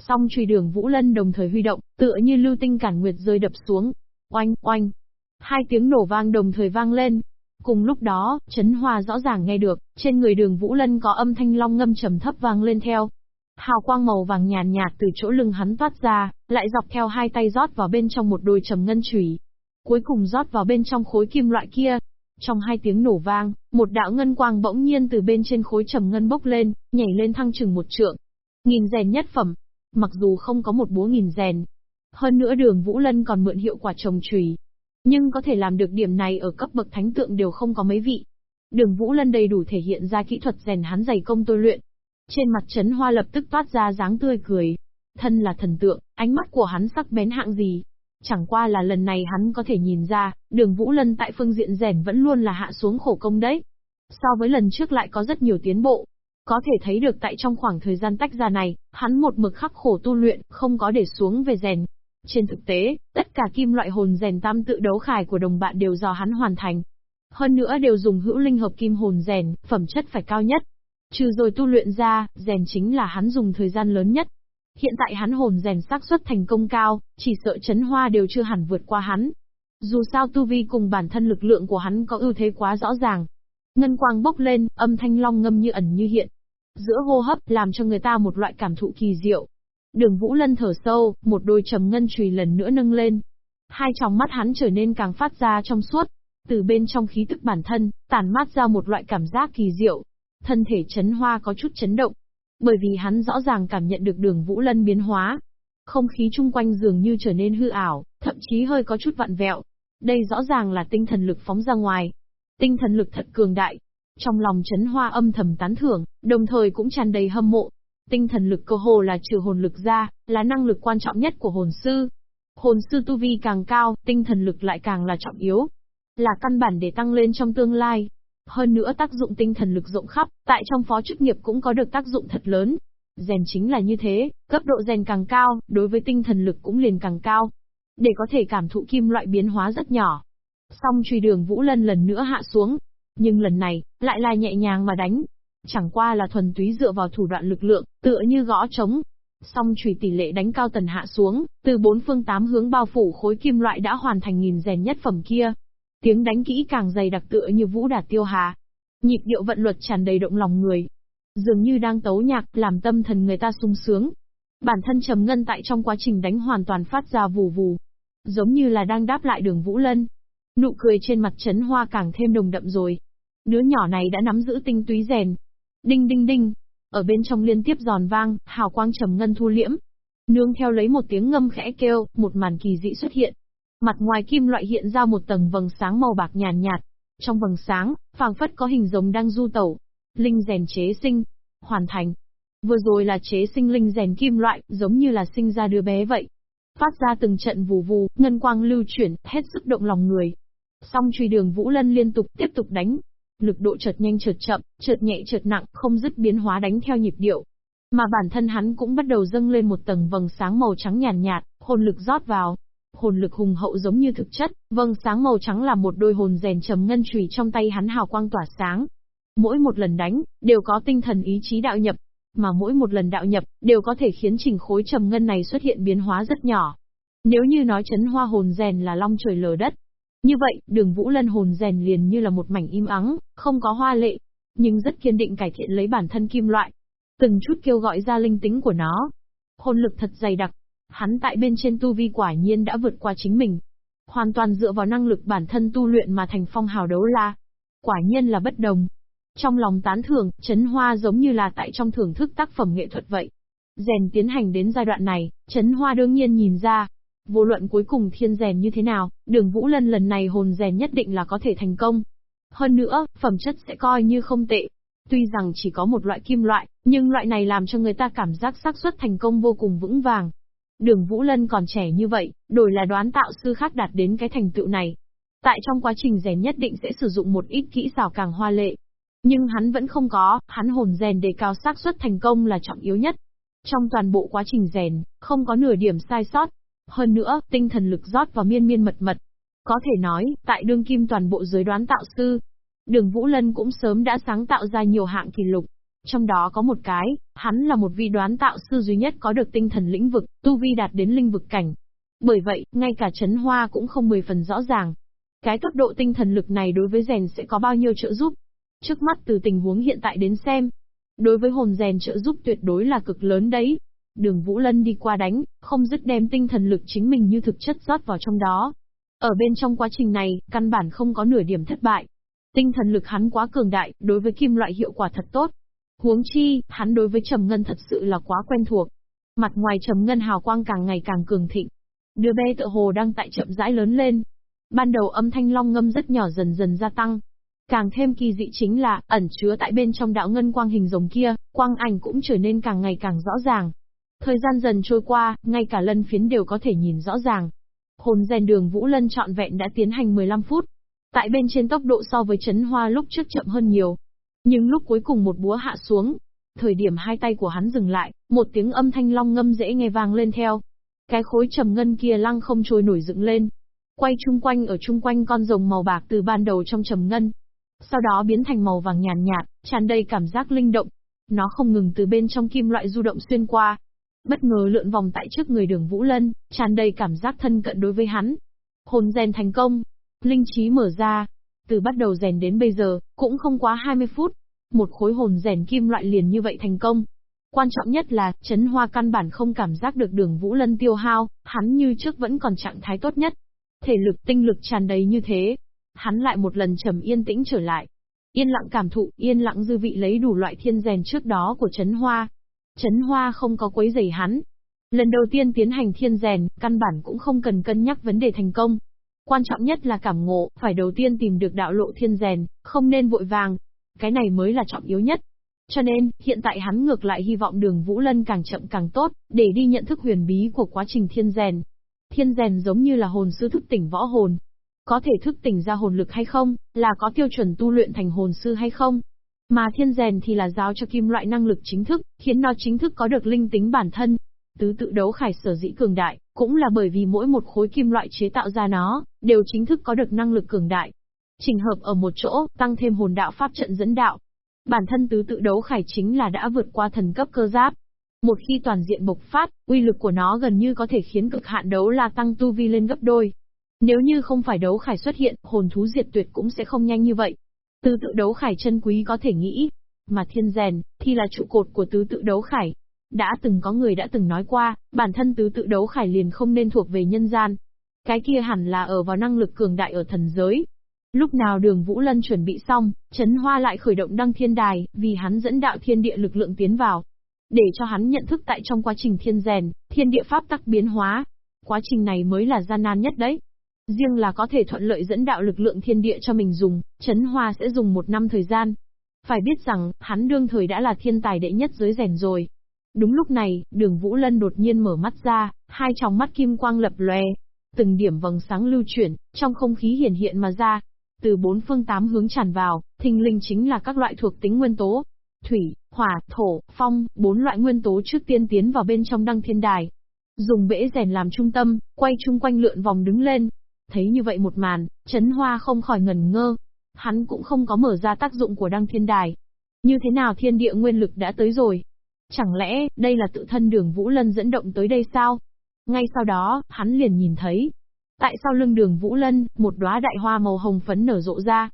Song truy đường Vũ Lân đồng thời huy động, tựa như lưu tinh cản nguyệt rơi đập xuống. Oanh, oanh. Hai tiếng nổ vang đồng thời vang lên. Cùng lúc đó, chấn hoa rõ ràng nghe được, trên người đường Vũ Lân có âm thanh long ngâm trầm thấp vang lên theo. Hào quang màu vàng nhàn nhạt, từ chỗ lưng hắn toát ra, lại dọc theo hai tay rót vào bên trong một đôi trầm ngân chủy. Cuối cùng rót vào bên trong khối kim loại kia. Trong hai tiếng nổ vang, một đạo ngân quang bỗng nhiên từ bên trên khối trầm ngân bốc lên, nhảy lên thăng chừng một trượng. Nghìn rèn nhất phẩm. Mặc dù không có một búa nghìn rèn. Hơn nữa đường Vũ Lân còn mượn hiệu quả trồng trùy. Nhưng có thể làm được điểm này ở cấp bậc thánh tượng đều không có mấy vị. Đường Vũ Lân đầy đủ thể hiện ra kỹ thuật rèn hắn dày công tôi luyện. Trên mặt Trấn Hoa lập tức toát ra dáng tươi cười. Thân là thần tượng, ánh mắt của hắn sắc bén hạng gì, Chẳng qua là lần này hắn có thể nhìn ra, đường Vũ Lân tại phương diện rèn vẫn luôn là hạ xuống khổ công đấy. So với lần trước lại có rất nhiều tiến bộ. Có thể thấy được tại trong khoảng thời gian tách ra này, hắn một mực khắc khổ tu luyện, không có để xuống về rèn. Trên thực tế, tất cả kim loại hồn rèn tam tự đấu khải của đồng bạn đều do hắn hoàn thành. Hơn nữa đều dùng hữu linh hợp kim hồn rèn, phẩm chất phải cao nhất. Trừ rồi tu luyện ra, rèn chính là hắn dùng thời gian lớn nhất. Hiện tại hắn hồn rèn xác suất thành công cao, chỉ sợ chấn hoa đều chưa hẳn vượt qua hắn. Dù sao tu vi cùng bản thân lực lượng của hắn có ưu thế quá rõ ràng. Ngân quang bốc lên, âm thanh long ngâm như ẩn như hiện. Giữa hô hấp làm cho người ta một loại cảm thụ kỳ diệu. Đường Vũ Lân thở sâu, một đôi trầm ngân chùy lần nữa nâng lên. Hai tròng mắt hắn trở nên càng phát ra trong suốt. Từ bên trong khí tức bản thân, tản mát ra một loại cảm giác kỳ diệu. Thân thể chấn hoa có chút chấn động, bởi vì hắn rõ ràng cảm nhận được đường Vũ Lân biến hóa. Không khí chung quanh dường như trở nên hư ảo, thậm chí hơi có chút vặn vẹo. Đây rõ ràng là tinh thần lực phóng ra ngoài. Tinh thần lực thật cường đại. Trong lòng chấn hoa âm thầm tán thưởng, đồng thời cũng tràn đầy hâm mộ. Tinh thần lực cơ hồ là trừ hồn lực ra, là năng lực quan trọng nhất của hồn sư. Hồn sư tu vi càng cao, tinh thần lực lại càng là trọng yếu. Là căn bản để tăng lên trong tương lai. Hơn nữa tác dụng tinh thần lực rộng khắp, tại trong phó chức nghiệp cũng có được tác dụng thật lớn. Rèn chính là như thế, cấp độ rèn càng cao, đối với tinh thần lực cũng liền càng cao. Để có thể cảm thụ kim loại biến hóa rất nhỏ. song truy đường Vũ Lân lần nữa hạ xuống. Nhưng lần này, lại là nhẹ nhàng mà đánh. Chẳng qua là thuần túy dựa vào thủ đoạn lực lượng, tựa như gõ trống. Song chùy tỷ lệ đánh cao tần hạ xuống, từ bốn phương tám hướng bao phủ khối kim loại đã hoàn thành nghìn rèn nhất phẩm kia, Tiếng đánh kỹ càng dày đặc tựa như vũ đạt tiêu hà. Nhịp điệu vận luật tràn đầy động lòng người. Dường như đang tấu nhạc, làm tâm thần người ta sung sướng. Bản thân trầm ngân tại trong quá trình đánh hoàn toàn phát ra vù vù. Giống như là đang đáp lại đường Vũ Lân. Nụ cười trên mặt chấn hoa càng thêm đồng đậm rồi. Đứa nhỏ này đã nắm giữ tinh túy rèn. Đinh đinh đinh. Ở bên trong liên tiếp giòn vang, hào quang trầm ngân thu liễm, Nương theo lấy một tiếng ngâm khẽ kêu, một màn kỳ dị xuất hiện. Mặt ngoài kim loại hiện ra một tầng vầng sáng màu bạc nhàn nhạt, Trong vầng sáng, phảng phất có hình giống đang du tẩu. Linh rèn chế sinh. Hoàn thành. Vừa rồi là chế sinh linh rèn kim loại, giống như là sinh ra đứa bé vậy. Phát ra từng trận vù vù, ngân quang lưu chuyển, hết sức động lòng người. Song truy đường Vũ Lân liên tục tiếp tục đánh. Lực độ chợt nhanh chợt chậm, chợt nhẹ chợt nặng, không dứt biến hóa đánh theo nhịp điệu. Mà bản thân hắn cũng bắt đầu dâng lên một tầng vầng sáng màu trắng nhàn nhạt, hồn lực rót vào, hồn lực hùng hậu giống như thực chất, vầng sáng màu trắng là một đôi hồn rèn trầm ngân chùy trong tay hắn hào quang tỏa sáng. Mỗi một lần đánh, đều có tinh thần ý chí đạo nhập, mà mỗi một lần đạo nhập, đều có thể khiến trình khối trầm ngân này xuất hiện biến hóa rất nhỏ. Nếu như nói chấn hoa hồn rèn là long trời lở đất, như vậy, đường Vũ Lân hồn rèn liền như là một mảnh im ắng, không có hoa lệ, nhưng rất kiên định cải thiện lấy bản thân kim loại. Từng chút kêu gọi ra linh tính của nó. Hồn lực thật dày đặc, Hắn tại bên trên tu vi quả nhiên đã vượt qua chính mình. Hoàn toàn dựa vào năng lực bản thân tu luyện mà thành phong hào đấu la. Quả nhiên là bất đồng. Trong lòng tán thưởng, chấn hoa giống như là tại trong thưởng thức tác phẩm nghệ thuật vậy. Rèn tiến hành đến giai đoạn này, chấn hoa đương nhiên nhìn ra. Vô luận cuối cùng thiên rèn như thế nào, đường Vũ Lân lần này hồn rèn nhất định là có thể thành công. Hơn nữa, phẩm chất sẽ coi như không tệ. Tuy rằng chỉ có một loại kim loại, nhưng loại này làm cho người ta cảm giác xác suất thành công vô cùng vững vàng. Đường Vũ Lân còn trẻ như vậy, đổi là đoán tạo sư khác đạt đến cái thành tựu này. Tại trong quá trình rèn nhất định sẽ sử dụng một ít kỹ xảo càng hoa lệ. Nhưng hắn vẫn không có, hắn hồn rèn để cao xác suất thành công là trọng yếu nhất. Trong toàn bộ quá trình rèn, không có nửa điểm sai sót. Hơn nữa, tinh thần lực rót vào miên miên mật mật. Có thể nói, tại đương kim toàn bộ giới đoán tạo sư, đường Vũ Lân cũng sớm đã sáng tạo ra nhiều hạng kỷ lục. Trong đó có một cái, hắn là một vị đoán tạo sư duy nhất có được tinh thần lĩnh vực, tu vi đạt đến linh vực cảnh. Bởi vậy, ngay cả chấn hoa cũng không mười phần rõ ràng. Cái cấp độ tinh thần lực này đối với rèn sẽ có bao nhiêu trợ giúp? Trước mắt từ tình huống hiện tại đến xem, đối với hồn rèn trợ giúp tuyệt đối là cực lớn đấy. Đường Vũ Lân đi qua đánh, không dứt đem tinh thần lực chính mình như thực chất rót vào trong đó. Ở bên trong quá trình này, căn bản không có nửa điểm thất bại. Tinh thần lực hắn quá cường đại, đối với kim loại hiệu quả thật tốt. Huống chi, hắn đối với Trầm Ngân thật sự là quá quen thuộc. Mặt ngoài Trầm Ngân hào quang càng ngày càng cường thịnh. Đứa bé tự hồ đang tại chậm rãi lớn lên. Ban đầu âm thanh long ngâm rất nhỏ dần dần gia tăng. Càng thêm kỳ dị chính là, ẩn chứa tại bên trong đạo ngân quang hình rồng kia, quang ảnh cũng trở nên càng ngày càng rõ ràng. Thời gian dần trôi qua, ngay cả lân phiến đều có thể nhìn rõ ràng. Hồn rèn đường Vũ Lân trọn vẹn đã tiến hành 15 phút. Tại bên trên tốc độ so với chấn hoa lúc trước chậm hơn nhiều. Nhưng lúc cuối cùng một búa hạ xuống, thời điểm hai tay của hắn dừng lại, một tiếng âm thanh long ngâm dễ nghe vang lên theo. Cái khối trầm ngân kia lăng không trôi nổi dựng lên. Quay chung quanh ở chung quanh con rồng màu bạc từ ban đầu trong trầm ngân. Sau đó biến thành màu vàng nhàn nhạt, nhạt, tràn đầy cảm giác linh động. Nó không ngừng từ bên trong kim loại du động xuyên qua, bất ngờ lượn vòng tại trước người đường Vũ Lân, tràn đầy cảm giác thân cận đối với hắn. Hồn rèn thành công, linh trí mở ra. Từ bắt đầu rèn đến bây giờ, cũng không quá 20 phút. Một khối hồn rèn kim loại liền như vậy thành công. Quan trọng nhất là, chấn hoa căn bản không cảm giác được đường Vũ Lân tiêu hao, hắn như trước vẫn còn trạng thái tốt nhất. Thể lực tinh lực tràn đầy như thế. Hắn lại một lần trầm yên tĩnh trở lại. Yên lặng cảm thụ, yên lặng dư vị lấy đủ loại thiên rèn trước đó của chấn hoa, Trấn Hoa không có quấy rầy hắn. Lần đầu tiên tiến hành thiên rèn, căn bản cũng không cần cân nhắc vấn đề thành công. Quan trọng nhất là cảm ngộ, phải đầu tiên tìm được đạo lộ thiên rèn, không nên vội vàng. Cái này mới là trọng yếu nhất. Cho nên, hiện tại hắn ngược lại hy vọng đường Vũ Lân càng chậm càng tốt, để đi nhận thức huyền bí của quá trình thiên rèn. Thiên rèn giống như là hồn sư thức tỉnh võ hồn. Có thể thức tỉnh ra hồn lực hay không, là có tiêu chuẩn tu luyện thành hồn sư hay không, mà thiên rèn thì là giao cho kim loại năng lực chính thức, khiến nó chính thức có được linh tính bản thân. Tứ tự đấu khải sở dĩ cường đại, cũng là bởi vì mỗi một khối kim loại chế tạo ra nó, đều chính thức có được năng lực cường đại. Trình hợp ở một chỗ, tăng thêm hồn đạo pháp trận dẫn đạo. Bản thân tứ tự đấu khải chính là đã vượt qua thần cấp cơ giáp. Một khi toàn diện bộc phát, uy lực của nó gần như có thể khiến cực hạn đấu la tăng tu vi lên gấp đôi. Nếu như không phải đấu khải xuất hiện, hồn thú diệt tuyệt cũng sẽ không nhanh như vậy. Tứ tự đấu khải chân quý có thể nghĩ, mà thiên rèn, thì là trụ cột của tứ tự đấu khải. Đã từng có người đã từng nói qua, bản thân tứ tự đấu khải liền không nên thuộc về nhân gian. Cái kia hẳn là ở vào năng lực cường đại ở thần giới. Lúc nào đường Vũ Lân chuẩn bị xong, chấn hoa lại khởi động đăng thiên đài, vì hắn dẫn đạo thiên địa lực lượng tiến vào. Để cho hắn nhận thức tại trong quá trình thiên rèn, thiên địa pháp tắc biến hóa. Quá trình này mới là gian nan nhất đấy. Riêng là có thể thuận lợi dẫn đạo lực lượng thiên địa cho mình dùng, chấn hoa sẽ dùng một năm thời gian. Phải biết rằng, hắn đương thời đã là thiên tài đệ nhất giới rèn rồi. Đúng lúc này, đường Vũ Lân đột nhiên mở mắt ra, hai tròng mắt kim quang lập lòe. Từng điểm vầng sáng lưu chuyển, trong không khí hiển hiện mà ra. Từ bốn phương tám hướng tràn vào, thình linh chính là các loại thuộc tính nguyên tố. Thủy, hỏa, thổ, phong, bốn loại nguyên tố trước tiên tiến vào bên trong đăng thiên đài. Dùng bể rèn làm trung tâm, quay chung quanh lượn vòng đứng lên, Thấy như vậy một màn, chấn hoa không khỏi ngần ngơ. Hắn cũng không có mở ra tác dụng của đăng thiên đài. Như thế nào thiên địa nguyên lực đã tới rồi? Chẳng lẽ, đây là tự thân đường Vũ Lân dẫn động tới đây sao? Ngay sau đó, hắn liền nhìn thấy. Tại sau lưng đường Vũ Lân, một đóa đại hoa màu hồng phấn nở rộ ra.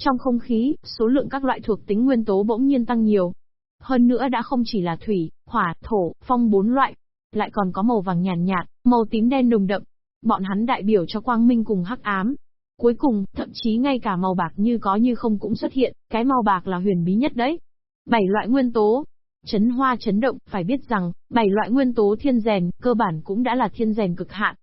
Trong không khí, số lượng các loại thuộc tính nguyên tố bỗng nhiên tăng nhiều. Hơn nữa đã không chỉ là thủy, hỏa, thổ, phong bốn loại, lại còn có màu vàng nhàn nhạt, màu tím đen nồng đậm, Bọn hắn đại biểu cho quang minh cùng hắc ám. Cuối cùng, thậm chí ngay cả màu bạc như có như không cũng xuất hiện, cái màu bạc là huyền bí nhất đấy. Bảy loại nguyên tố. Chấn hoa chấn động, phải biết rằng, bảy loại nguyên tố thiên rèn, cơ bản cũng đã là thiên rèn cực hạn.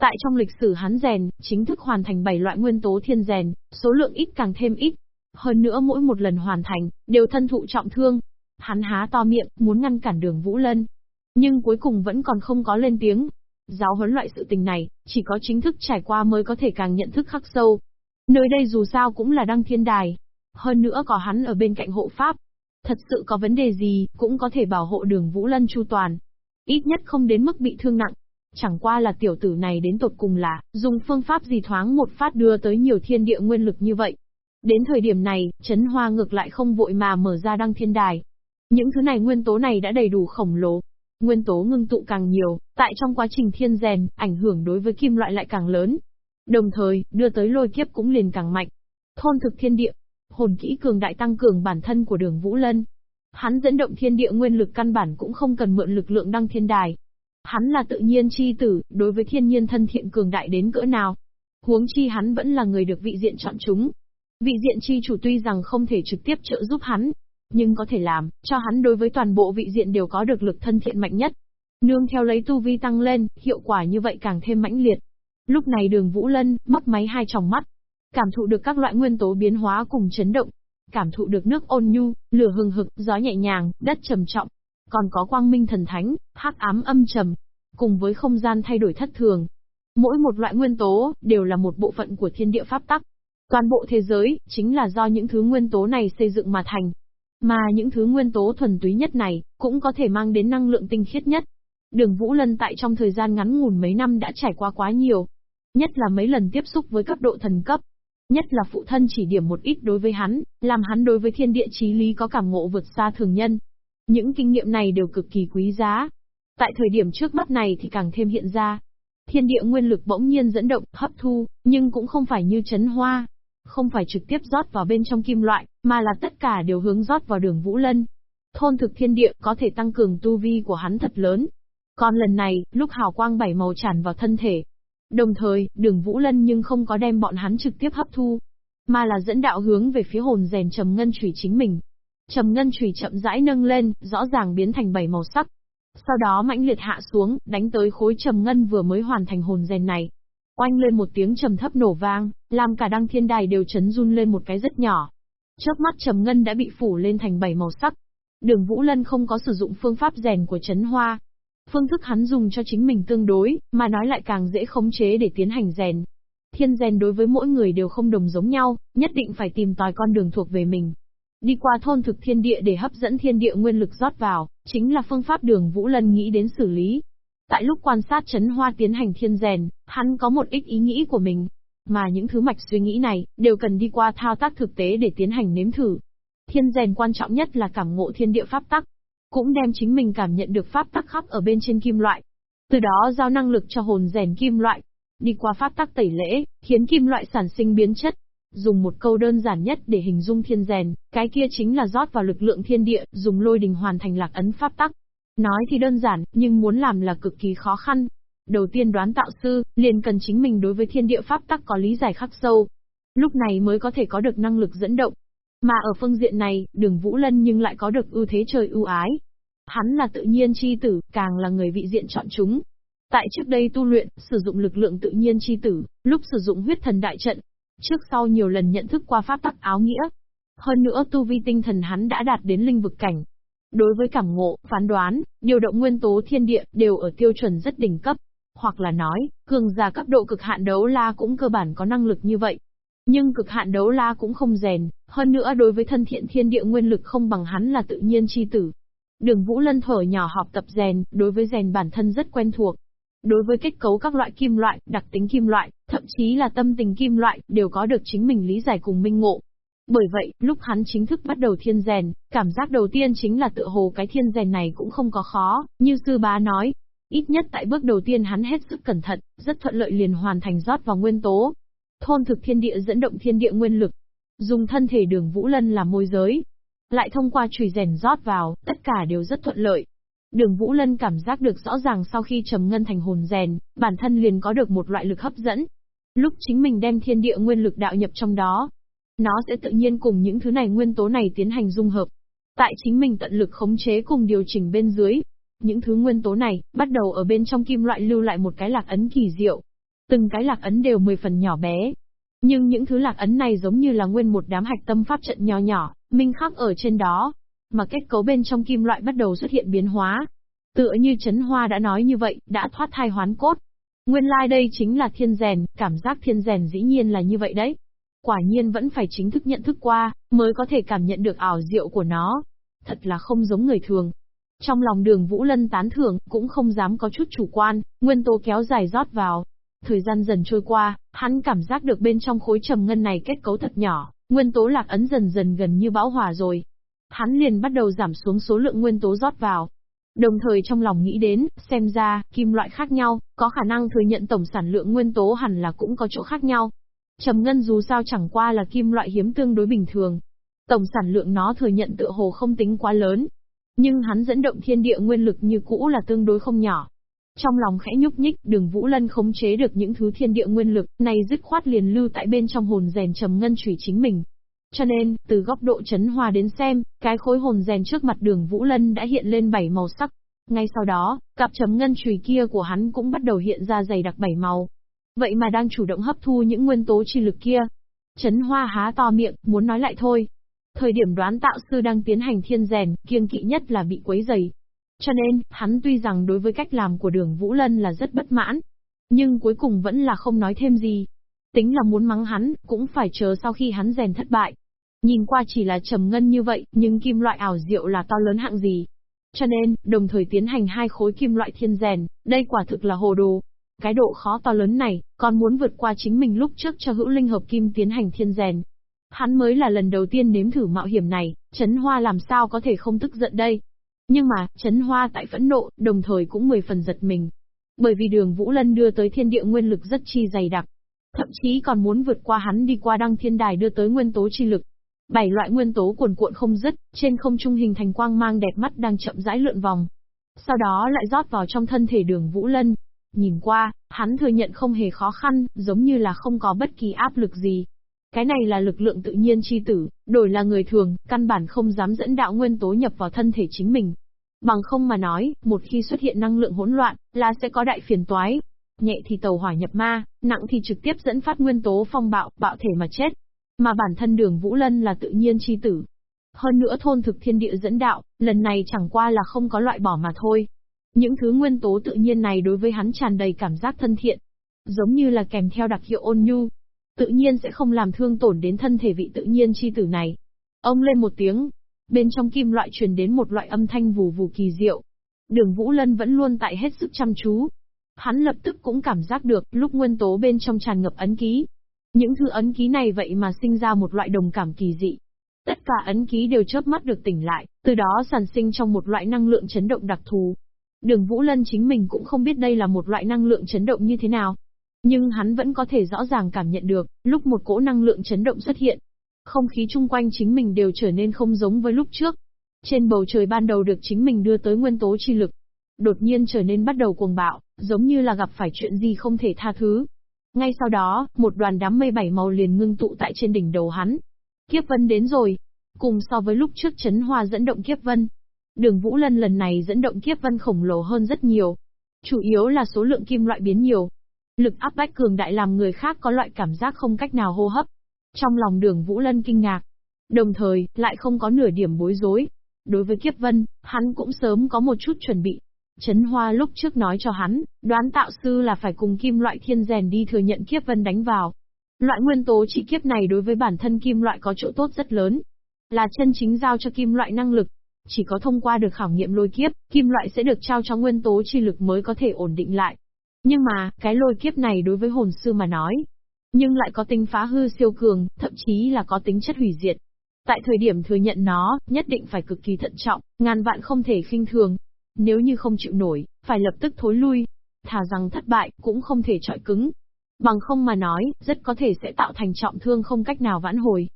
Tại trong lịch sử hắn rèn, chính thức hoàn thành bảy loại nguyên tố thiên rèn, số lượng ít càng thêm ít. Hơn nữa mỗi một lần hoàn thành, đều thân thụ trọng thương. Hắn há to miệng, muốn ngăn cản đường Vũ Lân. Nhưng cuối cùng vẫn còn không có lên tiếng, Giáo huấn loại sự tình này, chỉ có chính thức trải qua mới có thể càng nhận thức khắc sâu. Nơi đây dù sao cũng là đăng thiên đài. Hơn nữa có hắn ở bên cạnh hộ pháp. Thật sự có vấn đề gì, cũng có thể bảo hộ đường Vũ Lân chu toàn. Ít nhất không đến mức bị thương nặng. Chẳng qua là tiểu tử này đến tột cùng là, dùng phương pháp gì thoáng một phát đưa tới nhiều thiên địa nguyên lực như vậy. Đến thời điểm này, chấn hoa ngược lại không vội mà mở ra đăng thiên đài. Những thứ này nguyên tố này đã đầy đủ khổng lồ, Nguyên tố ngưng tụ càng nhiều, tại trong quá trình thiên rèn, ảnh hưởng đối với kim loại lại càng lớn. Đồng thời, đưa tới lôi kiếp cũng liền càng mạnh. Thôn thực thiên địa, hồn kỹ cường đại tăng cường bản thân của đường Vũ Lân. Hắn dẫn động thiên địa nguyên lực căn bản cũng không cần mượn lực lượng đăng thiên đài. Hắn là tự nhiên chi tử, đối với thiên nhiên thân thiện cường đại đến cỡ nào. Huống chi hắn vẫn là người được vị diện chọn chúng. Vị diện chi chủ tuy rằng không thể trực tiếp trợ giúp hắn, nhưng có thể làm cho hắn đối với toàn bộ vị diện đều có được lực thân thiện mạnh nhất. Nương theo lấy tu vi tăng lên, hiệu quả như vậy càng thêm mãnh liệt. Lúc này đường Vũ Lân, mắc máy hai tròng mắt. Cảm thụ được các loại nguyên tố biến hóa cùng chấn động. Cảm thụ được nước ôn nhu, lửa hừng hực, gió nhẹ nhàng, đất trầm trọng. Còn có quang minh thần thánh, hắc ám âm trầm. Cùng với không gian thay đổi thất thường. Mỗi một loại nguyên tố, đều là một bộ phận của thiên địa pháp tắc. Toàn bộ thế giới, chính là do những thứ nguyên tố này xây dựng mà thành. Mà những thứ nguyên tố thuần túy nhất này, cũng có thể mang đến năng lượng tinh khiết nhất. Đường Vũ Lân tại trong thời gian ngắn ngủn mấy năm đã trải qua quá nhiều. Nhất là mấy lần tiếp xúc với cấp độ thần cấp. Nhất là phụ thân chỉ điểm một ít đối với hắn, làm hắn đối với thiên địa chí lý có cảm ngộ vượt xa thường nhân. Những kinh nghiệm này đều cực kỳ quý giá. Tại thời điểm trước mắt này thì càng thêm hiện ra. Thiên địa nguyên lực bỗng nhiên dẫn động, hấp thu, nhưng cũng không phải như chấn hoa, không phải trực tiếp rót vào bên trong kim loại, mà là tất cả đều hướng rót vào đường Vũ Lân. Thôn thực thiên địa có thể tăng cường tu vi của hắn thật lớn. Còn lần này, lúc hào quang bảy màu tràn vào thân thể. Đồng thời, đường Vũ Lân nhưng không có đem bọn hắn trực tiếp hấp thu, mà là dẫn đạo hướng về phía hồn rèn trầm ngân chủy chính mình. Trầm ngân chủy chậm rãi nâng lên, rõ ràng biến thành bảy màu sắc. Sau đó mãnh liệt hạ xuống, đánh tới khối trầm ngân vừa mới hoàn thành hồn rèn này. Oanh lên một tiếng trầm thấp nổ vang, làm cả đăng thiên đài đều chấn run lên một cái rất nhỏ. Chớp mắt trầm ngân đã bị phủ lên thành bảy màu sắc. Đường Vũ Lân không có sử dụng phương pháp rèn của chấn hoa. Phương thức hắn dùng cho chính mình tương đối, mà nói lại càng dễ khống chế để tiến hành rèn. Thiên rèn đối với mỗi người đều không đồng giống nhau, nhất định phải tìm tòi con đường thuộc về mình. Đi qua thôn thực thiên địa để hấp dẫn thiên địa nguyên lực rót vào, chính là phương pháp đường Vũ Lân nghĩ đến xử lý. Tại lúc quan sát chấn hoa tiến hành thiên rèn, hắn có một ít ý nghĩ của mình. Mà những thứ mạch suy nghĩ này, đều cần đi qua thao tác thực tế để tiến hành nếm thử. Thiên rèn quan trọng nhất là cảm ngộ thiên địa pháp tắc. Cũng đem chính mình cảm nhận được pháp tắc khắc ở bên trên kim loại. Từ đó giao năng lực cho hồn rèn kim loại. Đi qua pháp tắc tẩy lễ, khiến kim loại sản sinh biến chất. Dùng một câu đơn giản nhất để hình dung thiên rèn, cái kia chính là rót vào lực lượng thiên địa, dùng lôi đình hoàn thành lạc ấn pháp tắc. Nói thì đơn giản, nhưng muốn làm là cực kỳ khó khăn. Đầu tiên đoán tạo sư, liền cần chính mình đối với thiên địa pháp tắc có lý giải khắc sâu. Lúc này mới có thể có được năng lực dẫn động. Mà ở phương diện này, đường Vũ Lân nhưng lại có được ưu thế trời ưu ái. Hắn là tự nhiên chi tử, càng là người vị diện chọn chúng. Tại trước đây tu luyện, sử dụng lực lượng tự nhiên chi tử, lúc sử dụng huyết thần đại trận. Trước sau nhiều lần nhận thức qua pháp tắc áo nghĩa. Hơn nữa tu vi tinh thần hắn đã đạt đến linh vực cảnh, Đối với cảm ngộ, phán đoán, điều động nguyên tố thiên địa đều ở tiêu chuẩn rất đỉnh cấp. Hoặc là nói, cường giả cấp độ cực hạn đấu la cũng cơ bản có năng lực như vậy. Nhưng cực hạn đấu la cũng không rèn, hơn nữa đối với thân thiện thiên địa nguyên lực không bằng hắn là tự nhiên chi tử. Đường Vũ Lân thở nhỏ học tập rèn, đối với rèn bản thân rất quen thuộc. Đối với kết cấu các loại kim loại, đặc tính kim loại, thậm chí là tâm tình kim loại, đều có được chính mình lý giải cùng minh ngộ. Bởi vậy, lúc hắn chính thức bắt đầu thiên rèn, cảm giác đầu tiên chính là tự hồ cái thiên rèn này cũng không có khó, như sư bá nói. Ít nhất tại bước đầu tiên hắn hết sức cẩn thận, rất thuận lợi liền hoàn thành rót vào nguyên tố. Thôn thực thiên địa dẫn động thiên địa nguyên lực. Dùng thân thể đường Vũ Lân làm môi giới. Lại thông qua chùy rèn rót vào, tất cả đều rất thuận lợi. Đường Vũ Lân cảm giác được rõ ràng sau khi trầm ngân thành hồn rèn, bản thân liền có được một loại lực hấp dẫn. Lúc chính mình đem thiên địa nguyên lực đạo nhập trong đó, nó sẽ tự nhiên cùng những thứ này nguyên tố này tiến hành dung hợp. Tại chính mình tận lực khống chế cùng điều chỉnh bên dưới. Những thứ nguyên tố này, bắt đầu ở bên trong kim loại lưu lại một cái lạc ấn kỳ diệu. Từng cái lạc ấn đều 10 phần nhỏ bé. Nhưng những thứ lạc ấn này giống như là nguyên một đám hạch tâm pháp trận nhỏ nhỏ, minh khắc ở trên đó. Mà kết cấu bên trong kim loại bắt đầu xuất hiện biến hóa. Tựa như chấn hoa đã nói như vậy, đã thoát thai hoán cốt. Nguyên lai like đây chính là thiên rèn, cảm giác thiên rèn dĩ nhiên là như vậy đấy. Quả nhiên vẫn phải chính thức nhận thức qua, mới có thể cảm nhận được ảo diệu của nó. Thật là không giống người thường. Trong lòng đường Vũ Lân tán thưởng, cũng không dám có chút chủ quan, nguyên tố kéo dài rót vào. Thời gian dần trôi qua, hắn cảm giác được bên trong khối trầm ngân này kết cấu thật nhỏ, nguyên tố lạc ấn dần dần gần như bão hòa rồi. Hắn liền bắt đầu giảm xuống số lượng nguyên tố rót vào, Đồng thời trong lòng nghĩ đến, xem ra, kim loại khác nhau, có khả năng thừa nhận tổng sản lượng nguyên tố hẳn là cũng có chỗ khác nhau. Trầm ngân dù sao chẳng qua là kim loại hiếm tương đối bình thường. Tổng sản lượng nó thừa nhận tựa hồ không tính quá lớn. Nhưng hắn dẫn động thiên địa nguyên lực như cũ là tương đối không nhỏ. Trong lòng khẽ nhúc nhích, đường Vũ Lân khống chế được những thứ thiên địa nguyên lực, này dứt khoát liền lưu tại bên trong hồn rèn trầm ngân chủy chính mình. Cho nên, từ góc độ chấn hòa đến xem, cái khối hồn rèn trước mặt đường Vũ Lân đã hiện lên bảy màu sắc. Ngay sau đó, cặp chấm ngân chùy kia của hắn cũng bắt đầu hiện ra dày đặc bảy màu. Vậy mà đang chủ động hấp thu những nguyên tố chi lực kia. Chấn hoa há to miệng, muốn nói lại thôi. Thời điểm đoán tạo sư đang tiến hành thiên rèn, kiêng kỵ nhất là bị quấy dày. Cho nên, hắn tuy rằng đối với cách làm của đường Vũ Lân là rất bất mãn. Nhưng cuối cùng vẫn là không nói thêm gì. Tính là muốn mắng hắn, cũng phải chờ sau khi hắn rèn thất bại. Nhìn qua chỉ là trầm ngân như vậy, nhưng kim loại ảo diệu là to lớn hạng gì. Cho nên, đồng thời tiến hành hai khối kim loại thiên rèn, đây quả thực là hồ đồ. Cái độ khó to lớn này, còn muốn vượt qua chính mình lúc trước cho hữu linh hợp kim tiến hành thiên rèn. Hắn mới là lần đầu tiên nếm thử mạo hiểm này, Trấn Hoa làm sao có thể không tức giận đây. Nhưng mà, Trấn Hoa tại phẫn nộ, đồng thời cũng mười phần giật mình. Bởi vì đường Vũ Lân đưa tới thiên địa nguyên lực rất chi dày đặc. Thậm chí còn muốn vượt qua hắn đi qua đăng thiên đài đưa tới nguyên tố chi lực. Bảy loại nguyên tố cuồn cuộn không dứt, trên không trung hình thành quang mang đẹp mắt đang chậm rãi lượn vòng. Sau đó lại rót vào trong thân thể đường Vũ Lân. Nhìn qua, hắn thừa nhận không hề khó khăn, giống như là không có bất kỳ áp lực gì. Cái này là lực lượng tự nhiên chi tử, đổi là người thường, căn bản không dám dẫn đạo nguyên tố nhập vào thân thể chính mình. Bằng không mà nói, một khi xuất hiện năng lượng hỗn loạn, là sẽ có đại phiền toái. Nhẹ thì tàu hỏa nhập ma, nặng thì trực tiếp dẫn phát nguyên tố phong bạo, bạo thể mà chết. Mà bản thân đường Vũ Lân là tự nhiên chi tử. Hơn nữa thôn thực thiên địa dẫn đạo, lần này chẳng qua là không có loại bỏ mà thôi. Những thứ nguyên tố tự nhiên này đối với hắn tràn đầy cảm giác thân thiện. Giống như là kèm theo đặc hiệu ôn nhu. Tự nhiên sẽ không làm thương tổn đến thân thể vị tự nhiên chi tử này. Ông lên một tiếng. Bên trong kim loại truyền đến một loại âm thanh vù vù kỳ diệu. Đường Vũ Lân vẫn luôn tại hết sức chăm chú. Hắn lập tức cũng cảm giác được lúc nguyên tố bên trong tràn ngập ấn ký, những thứ ấn ký này vậy mà sinh ra một loại đồng cảm kỳ dị. Tất cả ấn ký đều chớp mắt được tỉnh lại, từ đó sản sinh trong một loại năng lượng chấn động đặc thù. Đường Vũ Lân chính mình cũng không biết đây là một loại năng lượng chấn động như thế nào. Nhưng hắn vẫn có thể rõ ràng cảm nhận được, lúc một cỗ năng lượng chấn động xuất hiện. Không khí chung quanh chính mình đều trở nên không giống với lúc trước. Trên bầu trời ban đầu được chính mình đưa tới nguyên tố chi lực. Đột nhiên trở nên bắt đầu cuồng bạo, giống như là gặp phải chuyện gì không thể tha thứ. Ngay sau đó, một đoàn đám mây bảy màu liền ngưng tụ tại trên đỉnh đầu hắn. Kiếp vân đến rồi. Cùng so với lúc trước chấn hoa dẫn động kiếp vân. Đường Vũ Lân lần này dẫn động kiếp vân khổng lồ hơn rất nhiều. Chủ yếu là số lượng kim loại biến nhiều. Lực áp bách cường đại làm người khác có loại cảm giác không cách nào hô hấp. Trong lòng đường Vũ Lân kinh ngạc. Đồng thời, lại không có nửa điểm bối rối. Đối với kiếp vân, hắn cũng sớm có một chút chuẩn bị. chấn Hoa lúc trước nói cho hắn, đoán tạo sư là phải cùng kim loại thiên rèn đi thừa nhận kiếp vân đánh vào. Loại nguyên tố trị kiếp này đối với bản thân kim loại có chỗ tốt rất lớn. Là chân chính giao cho kim loại năng lực. Chỉ có thông qua được khảo nghiệm lôi kiếp, kim loại sẽ được trao cho nguyên tố chi lực mới có thể ổn định lại. Nhưng mà, cái lôi kiếp này đối với hồn sư mà nói, nhưng lại có tính phá hư siêu cường, thậm chí là có tính chất hủy diệt. Tại thời điểm thừa nhận nó, nhất định phải cực kỳ thận trọng, ngàn vạn không thể khinh thường, nếu như không chịu nổi, phải lập tức thối lui. Thà rằng thất bại, cũng không thể trọi cứng. Bằng không mà nói, rất có thể sẽ tạo thành trọng thương không cách nào vãn hồi.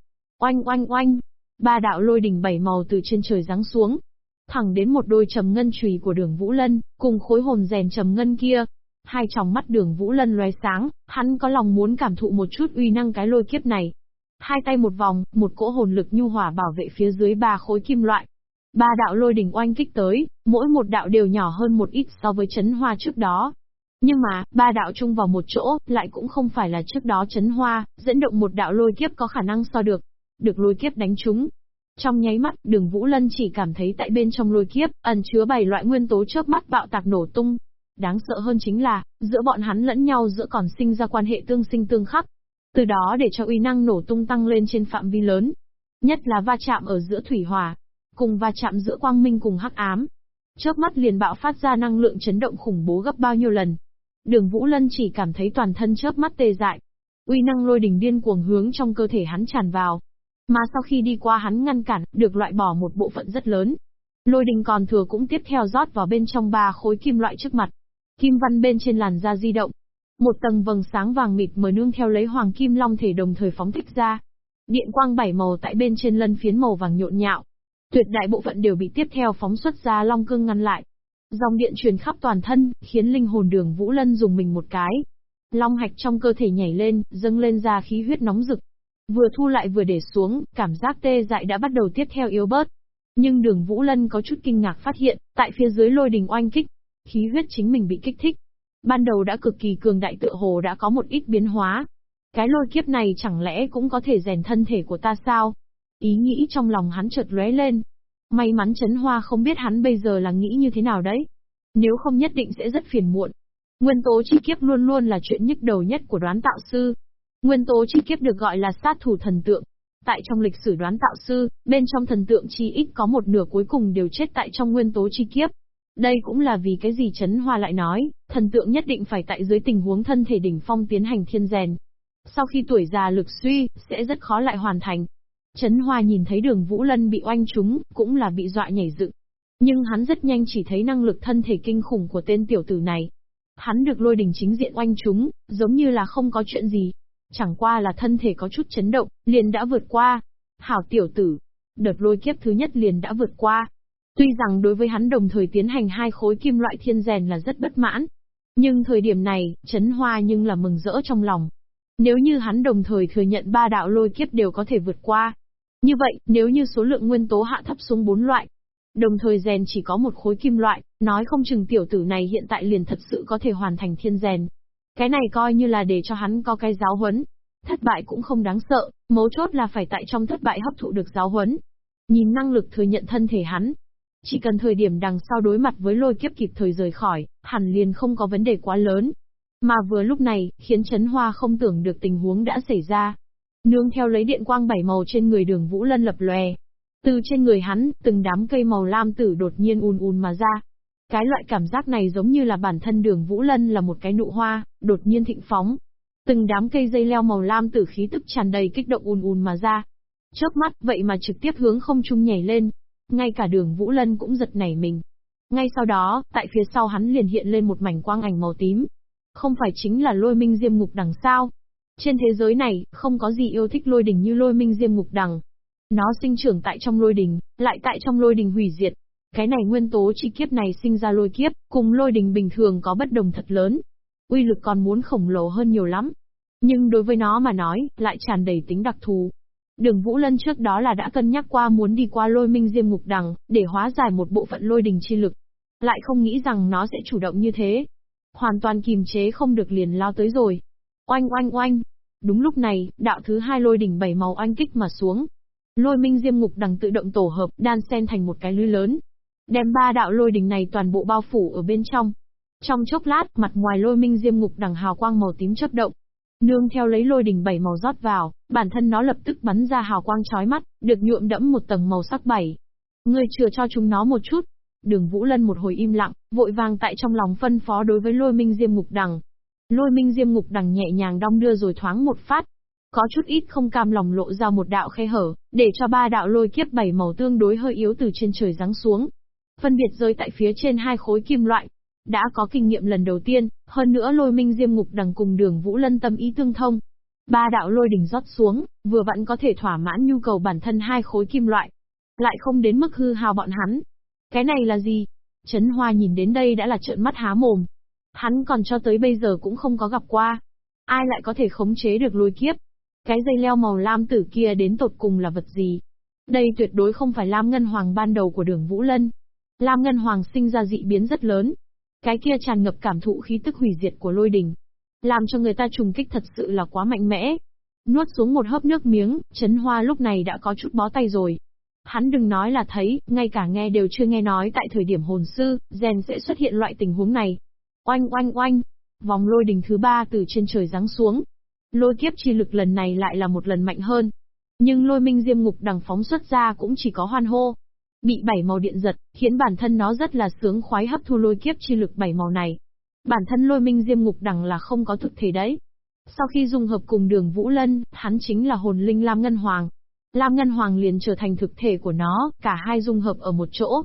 Oanh oanh oanh, ba đạo lôi đỉnh bảy màu từ trên trời giáng xuống. Thẳng đến một đôi trầm ngân chùy của đường Vũ Lân, cùng khối hồn rèn trầm ngân kia. Hai tròng mắt đường Vũ Lân loé sáng, hắn có lòng muốn cảm thụ một chút uy năng cái lôi kiếp này. Hai tay một vòng, một cỗ hồn lực nhu hỏa bảo vệ phía dưới ba khối kim loại. Ba đạo lôi đỉnh oanh kích tới, mỗi một đạo đều nhỏ hơn một ít so với chấn hoa trước đó. Nhưng mà, ba đạo chung vào một chỗ, lại cũng không phải là trước đó chấn hoa, dẫn động một đạo lôi kiếp có khả năng so được. Được lôi kiếp đánh trúng. Trong nháy mắt, đường Vũ Lân chỉ cảm thấy tại bên trong lôi kiếp, ẩn chứa bảy loại nguyên tố chớp mắt bạo tạc nổ tung. Đáng sợ hơn chính là, giữa bọn hắn lẫn nhau giữa còn sinh ra quan hệ tương sinh tương khắc. Từ đó để cho uy năng nổ tung tăng lên trên phạm vi lớn. Nhất là va chạm ở giữa thủy hòa, cùng va chạm giữa quang minh cùng hắc ám. Chớp mắt liền bạo phát ra năng lượng chấn động khủng bố gấp bao nhiêu lần. Đường Vũ Lân chỉ cảm thấy toàn thân chớp mắt tê dại. Uy năng lôi đỉnh điên cuồng hướng trong cơ thể hắn tràn vào. Mà sau khi đi qua hắn ngăn cản, được loại bỏ một bộ phận rất lớn. Lôi đình còn thừa cũng tiếp theo rót vào bên trong ba khối kim loại trước mặt. Kim văn bên trên làn da di động. Một tầng vầng sáng vàng mịt mờ nương theo lấy hoàng kim long thể đồng thời phóng thích ra. Điện quang bảy màu tại bên trên lân phiến màu vàng nhộn nhạo, Tuyệt đại bộ phận đều bị tiếp theo phóng xuất ra long cương ngăn lại. Dòng điện truyền khắp toàn thân, khiến linh hồn đường Vũ Lân dùng mình một cái. Long hạch trong cơ thể nhảy lên, dâng lên ra khí huyết nóng rực. Vừa thu lại vừa để xuống, cảm giác tê dại đã bắt đầu tiếp theo yếu bớt. Nhưng đường Vũ Lân có chút kinh ngạc phát hiện, tại phía dưới lôi đình oanh kích, khí huyết chính mình bị kích thích. Ban đầu đã cực kỳ cường đại tựa hồ đã có một ít biến hóa. Cái lôi kiếp này chẳng lẽ cũng có thể rèn thân thể của ta sao? Ý nghĩ trong lòng hắn chợt lóe lên. May mắn chấn hoa không biết hắn bây giờ là nghĩ như thế nào đấy. Nếu không nhất định sẽ rất phiền muộn. Nguyên tố chi kiếp luôn luôn là chuyện nhức đầu nhất của đoán tạo sư. Nguyên tố chi kiếp được gọi là sát thủ thần tượng. Tại trong lịch sử đoán tạo sư, bên trong thần tượng chi ít có một nửa cuối cùng đều chết tại trong nguyên tố chi kiếp. Đây cũng là vì cái gì Trấn Hoa lại nói, thần tượng nhất định phải tại dưới tình huống thân thể đỉnh phong tiến hành thiên rèn. Sau khi tuổi già lực suy, sẽ rất khó lại hoàn thành. Trấn Hoa nhìn thấy đường Vũ Lân bị oanh trúng, cũng là bị dọa nhảy dựng. Nhưng hắn rất nhanh chỉ thấy năng lực thân thể kinh khủng của tên tiểu tử này. Hắn được lôi đỉnh chính diện oanh trúng, giống như là không có chuyện gì. Chẳng qua là thân thể có chút chấn động, liền đã vượt qua. Hảo tiểu tử. Đợt lôi kiếp thứ nhất liền đã vượt qua. Tuy rằng đối với hắn đồng thời tiến hành hai khối kim loại thiên rèn là rất bất mãn. Nhưng thời điểm này, chấn hoa nhưng là mừng rỡ trong lòng. Nếu như hắn đồng thời thừa nhận ba đạo lôi kiếp đều có thể vượt qua. Như vậy, nếu như số lượng nguyên tố hạ thấp xuống bốn loại, đồng thời rèn chỉ có một khối kim loại, nói không chừng tiểu tử này hiện tại liền thật sự có thể hoàn thành thiên rèn. Cái này coi như là để cho hắn có cái giáo huấn. Thất bại cũng không đáng sợ, mấu chốt là phải tại trong thất bại hấp thụ được giáo huấn. Nhìn năng lực thừa nhận thân thể hắn, chỉ cần thời điểm đằng sau đối mặt với lôi kiếp kịp thời rời khỏi, hẳn liền không có vấn đề quá lớn. Mà vừa lúc này, khiến Trấn Hoa không tưởng được tình huống đã xảy ra. Nương theo lấy điện quang bảy màu trên người đường Vũ Lân lập lòe. Từ trên người hắn, từng đám cây màu lam tử đột nhiên ùn ùn mà ra. Cái loại cảm giác này giống như là bản thân đường Vũ Lân là một cái nụ hoa, đột nhiên thịnh phóng. Từng đám cây dây leo màu lam tử khí tức tràn đầy kích động ùn ùn mà ra. Chớp mắt, vậy mà trực tiếp hướng không trung nhảy lên, ngay cả đường Vũ Lân cũng giật nảy mình. Ngay sau đó, tại phía sau hắn liền hiện lên một mảnh quang ảnh màu tím. Không phải chính là lôi minh diêm ngục đằng sao. Trên thế giới này, không có gì yêu thích lôi đình như lôi minh diêm ngục đằng. Nó sinh trưởng tại trong lôi đình, lại tại trong lôi đình hủy diệt. Cái này nguyên tố chi kiếp này sinh ra lôi kiếp, cùng lôi đình bình thường có bất đồng thật lớn. Uy lực còn muốn khổng lồ hơn nhiều lắm. Nhưng đối với nó mà nói, lại tràn đầy tính đặc thù. Đường Vũ Lân trước đó là đã cân nhắc qua muốn đi qua lôi minh diêm ngục đằng, để hóa giải một bộ phận lôi đình chi lực. Lại không nghĩ rằng nó sẽ chủ động như thế. Hoàn toàn kìm chế không được liền lao tới rồi. Oanh oanh oanh. Đúng lúc này, đạo thứ hai lôi đỉnh bảy màu oanh kích mà xuống. Lôi minh diêm ngục đằng tự động tổ hợp, đan xen thành một cái lưới lớn. Đem ba đạo lôi đỉnh này toàn bộ bao phủ ở bên trong. Trong chốc lát, mặt ngoài lôi minh diêm ngục đằng hào quang màu tím chớp động, Nương theo lấy lôi đỉnh bảy màu rót vào, bản thân nó lập tức bắn ra hào quang chói mắt, được nhuộm đẫm một tầng màu sắc bảy. Ngươi chừa cho chúng nó một chút. Đường Vũ Lân một hồi im lặng, vội vàng tại trong lòng phân phó đối với lôi minh diêm ngục đằng. Lôi minh diêm ngục đằng nhẹ nhàng đong đưa rồi thoáng một phát. Có chút ít không cam lòng lộ ra một đạo khe hở, để cho ba đạo lôi kiếp bảy màu tương đối hơi yếu từ trên trời giáng xuống. Phân biệt rơi tại phía trên hai khối kim loại, đã có kinh nghiệm lần đầu tiên, hơn nữa lôi minh diêm ngục đằng cùng đường Vũ Lân tâm ý tương thông. Ba đạo lôi đỉnh rót xuống, vừa vặn có thể thỏa mãn nhu cầu bản thân hai khối kim loại. Lại không đến mức hư hao bọn hắn. Cái này là gì? Trấn Hoa nhìn đến đây đã là trợn mắt há mồm. Hắn còn cho tới bây giờ cũng không có gặp qua. Ai lại có thể khống chế được lôi kiếp? Cái dây leo màu lam tử kia đến tột cùng là vật gì? Đây tuyệt đối không phải Lam Ngân Hoàng ban đầu của đường Vũ Lân. Lam Ngân Hoàng sinh ra dị biến rất lớn, cái kia tràn ngập cảm thụ khí tức hủy diệt của lôi đình. Làm cho người ta trùng kích thật sự là quá mạnh mẽ. Nuốt xuống một hớp nước miếng, chấn hoa lúc này đã có chút bó tay rồi. Hắn đừng nói là thấy, ngay cả nghe đều chưa nghe nói tại thời điểm hồn sư, rèn sẽ xuất hiện loại tình huống này. Oanh oanh oanh, vòng lôi đình thứ ba từ trên trời giáng xuống. Lôi kiếp chi lực lần này lại là một lần mạnh hơn. Nhưng lôi minh diêm ngục đằng phóng xuất ra cũng chỉ có hoan hô, Bị bảy màu điện giật, khiến bản thân nó rất là sướng khoái hấp thu lôi kiếp chi lực bảy màu này. Bản thân lôi minh diêm ngục đằng là không có thực thể đấy. Sau khi dung hợp cùng đường Vũ Lân, hắn chính là hồn linh Lam Ngân Hoàng. Lam Ngân Hoàng liền trở thành thực thể của nó, cả hai dung hợp ở một chỗ.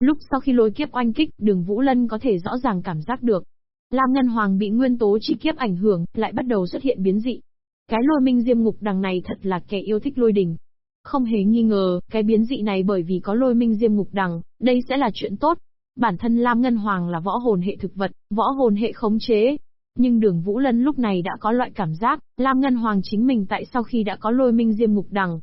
Lúc sau khi lôi kiếp oanh kích, đường Vũ Lân có thể rõ ràng cảm giác được. Lam Ngân Hoàng bị nguyên tố chi kiếp ảnh hưởng, lại bắt đầu xuất hiện biến dị. Cái lôi minh diêm ngục đằng này thật là kẻ yêu thích lôi đình. Không hề nghi ngờ, cái biến dị này bởi vì có lôi minh diêm ngục đằng, đây sẽ là chuyện tốt. Bản thân Lam Ngân Hoàng là võ hồn hệ thực vật, võ hồn hệ khống chế. Nhưng đường Vũ Lân lúc này đã có loại cảm giác, Lam Ngân Hoàng chính mình tại sau khi đã có lôi minh diêm ngục đằng.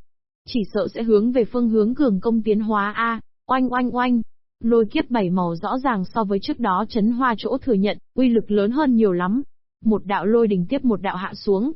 Chỉ sợ sẽ hướng về phương hướng cường công tiến hóa A, oanh oanh oanh. Lôi kiếp bảy màu rõ ràng so với trước đó chấn hoa chỗ thừa nhận, uy lực lớn hơn nhiều lắm. Một đạo lôi đỉnh tiếp một đạo hạ xuống.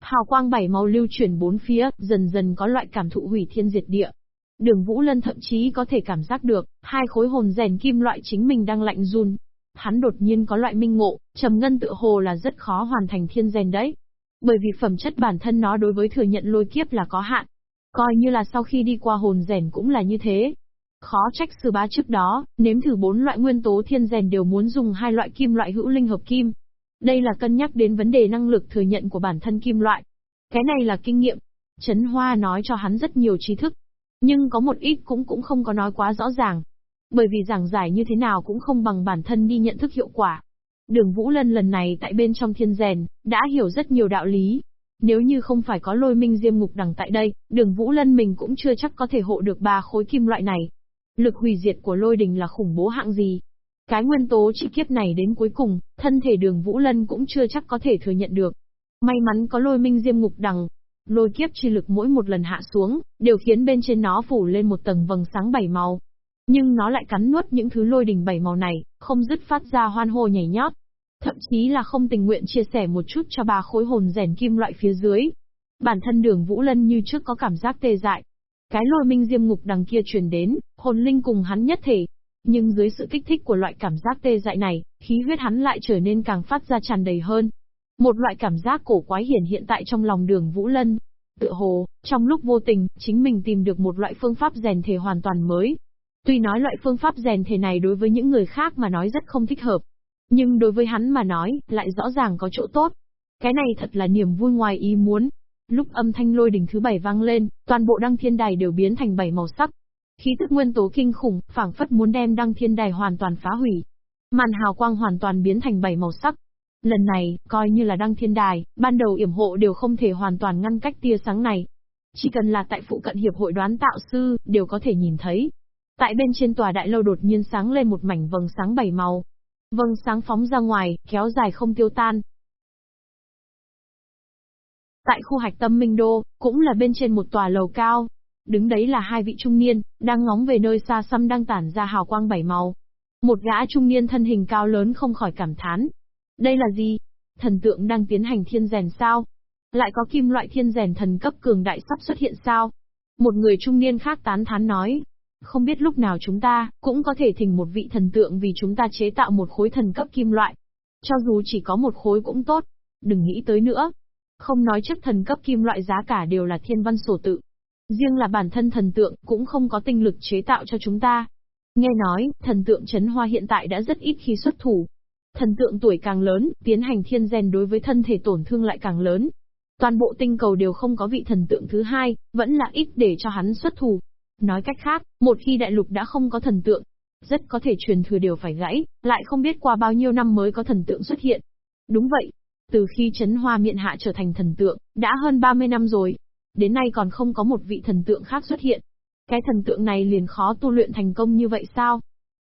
Hào quang bảy màu lưu chuyển bốn phía, dần dần có loại cảm thụ hủy thiên diệt địa. Đường Vũ Lân thậm chí có thể cảm giác được, hai khối hồn rèn kim loại chính mình đang lạnh run, Hắn đột nhiên có loại minh ngộ, trầm ngân tự hồ là rất khó hoàn thành thiên rèn đấy. Bởi vì phẩm chất bản thân nó đối với thừa nhận lôi kiếp là có hạn. Coi như là sau khi đi qua hồn rèn cũng là như thế. Khó trách sư bá trước đó, nếm thử bốn loại nguyên tố thiên rèn đều muốn dùng hai loại kim loại hữu linh hợp kim. Đây là cân nhắc đến vấn đề năng lực thừa nhận của bản thân kim loại. Cái này là kinh nghiệm. Trấn Hoa nói cho hắn rất nhiều trí thức. Nhưng có một ít cũng cũng không có nói quá rõ ràng. Bởi vì giảng giải như thế nào cũng không bằng bản thân đi nhận thức hiệu quả. Đường Vũ Lân lần này tại bên trong thiên rèn, đã hiểu rất nhiều đạo lý. Nếu như không phải có lôi minh diêm ngục đằng tại đây, đường Vũ Lân mình cũng chưa chắc có thể hộ được ba khối kim loại này. Lực hủy diệt của lôi đình là khủng bố hạng gì. Cái nguyên tố chi kiếp này đến cuối cùng, thân thể đường Vũ Lân cũng chưa chắc có thể thừa nhận được. May mắn có lôi minh diêm ngục đằng. Lôi kiếp chi lực mỗi một lần hạ xuống, đều khiến bên trên nó phủ lên một tầng vầng sáng bảy màu. Nhưng nó lại cắn nuốt những thứ lôi đình bảy màu này, không dứt phát ra hoan hô nhảy nhót. Thậm chí là không tình nguyện chia sẻ một chút cho ba khối hồn rèn kim loại phía dưới. Bản thân đường Vũ Lân như trước có cảm giác tê dại. Cái lôi minh diêm ngục đằng kia truyền đến, hồn linh cùng hắn nhất thể. Nhưng dưới sự kích thích của loại cảm giác tê dại này, khí huyết hắn lại trở nên càng phát ra tràn đầy hơn. Một loại cảm giác cổ quái hiển hiện tại trong lòng đường Vũ Lân. Tự hồ, trong lúc vô tình, chính mình tìm được một loại phương pháp rèn thể hoàn toàn mới, Tuy nói loại phương pháp rèn thể này đối với những người khác mà nói rất không thích hợp, nhưng đối với hắn mà nói, lại rõ ràng có chỗ tốt. Cái này thật là niềm vui ngoài ý muốn. Lúc âm thanh lôi đỉnh thứ bảy vang lên, toàn bộ đăng thiên đài đều biến thành bảy màu sắc. Khí tức nguyên tố kinh khủng, phảng phất muốn đem đăng thiên đài hoàn toàn phá hủy. Màn hào quang hoàn toàn biến thành bảy màu sắc. Lần này, coi như là đăng thiên đài, ban đầu yểm hộ đều không thể hoàn toàn ngăn cách tia sáng này. Chỉ cần là tại phụ cận hiệp hội đoán tạo sư, đều có thể nhìn thấy. Tại bên trên tòa đại lâu đột nhiên sáng lên một mảnh vầng sáng bảy màu. Vầng sáng phóng ra ngoài, kéo dài không tiêu tan. Tại khu hạch tâm Minh Đô, cũng là bên trên một tòa lầu cao. Đứng đấy là hai vị trung niên, đang ngóng về nơi xa xăm đang tản ra hào quang bảy màu. Một gã trung niên thân hình cao lớn không khỏi cảm thán. Đây là gì? Thần tượng đang tiến hành thiên rèn sao? Lại có kim loại thiên rèn thần cấp cường đại sắp xuất hiện sao? Một người trung niên khác tán thán nói, không biết lúc nào chúng ta, cũng có thể thỉnh một vị thần tượng vì chúng ta chế tạo một khối thần cấp kim loại. Cho dù chỉ có một khối cũng tốt. Đừng nghĩ tới nữa. Không nói trước thần cấp kim loại giá cả đều là thiên văn sổ tự. Riêng là bản thân thần tượng cũng không có tinh lực chế tạo cho chúng ta. Nghe nói, thần tượng chấn hoa hiện tại đã rất ít khi xuất thủ. Thần tượng tuổi càng lớn, tiến hành thiên gen đối với thân thể tổn thương lại càng lớn. Toàn bộ tinh cầu đều không có vị thần tượng thứ hai, vẫn là ít để cho hắn xuất thủ. Nói cách khác, một khi đại lục đã không có thần tượng, rất có thể truyền thừa đều phải gãy, lại không biết qua bao nhiêu năm mới có thần tượng xuất hiện. Đúng vậy, từ khi chấn hoa miện hạ trở thành thần tượng, đã hơn 30 năm rồi. Đến nay còn không có một vị thần tượng khác xuất hiện. Cái thần tượng này liền khó tu luyện thành công như vậy sao?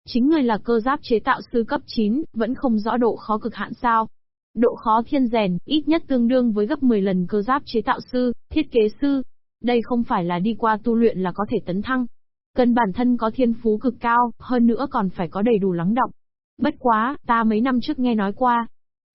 Chính người là cơ giáp chế tạo sư cấp 9, vẫn không rõ độ khó cực hạn sao? Độ khó thiên rèn, ít nhất tương đương với gấp 10 lần cơ giáp chế tạo sư, thiết kế sư, đây không phải là đi qua tu luyện là có thể tấn thăng. Cần bản thân có thiên phú cực cao, hơn nữa còn phải có đầy đủ lắng động. Bất quá, ta mấy năm trước nghe nói qua.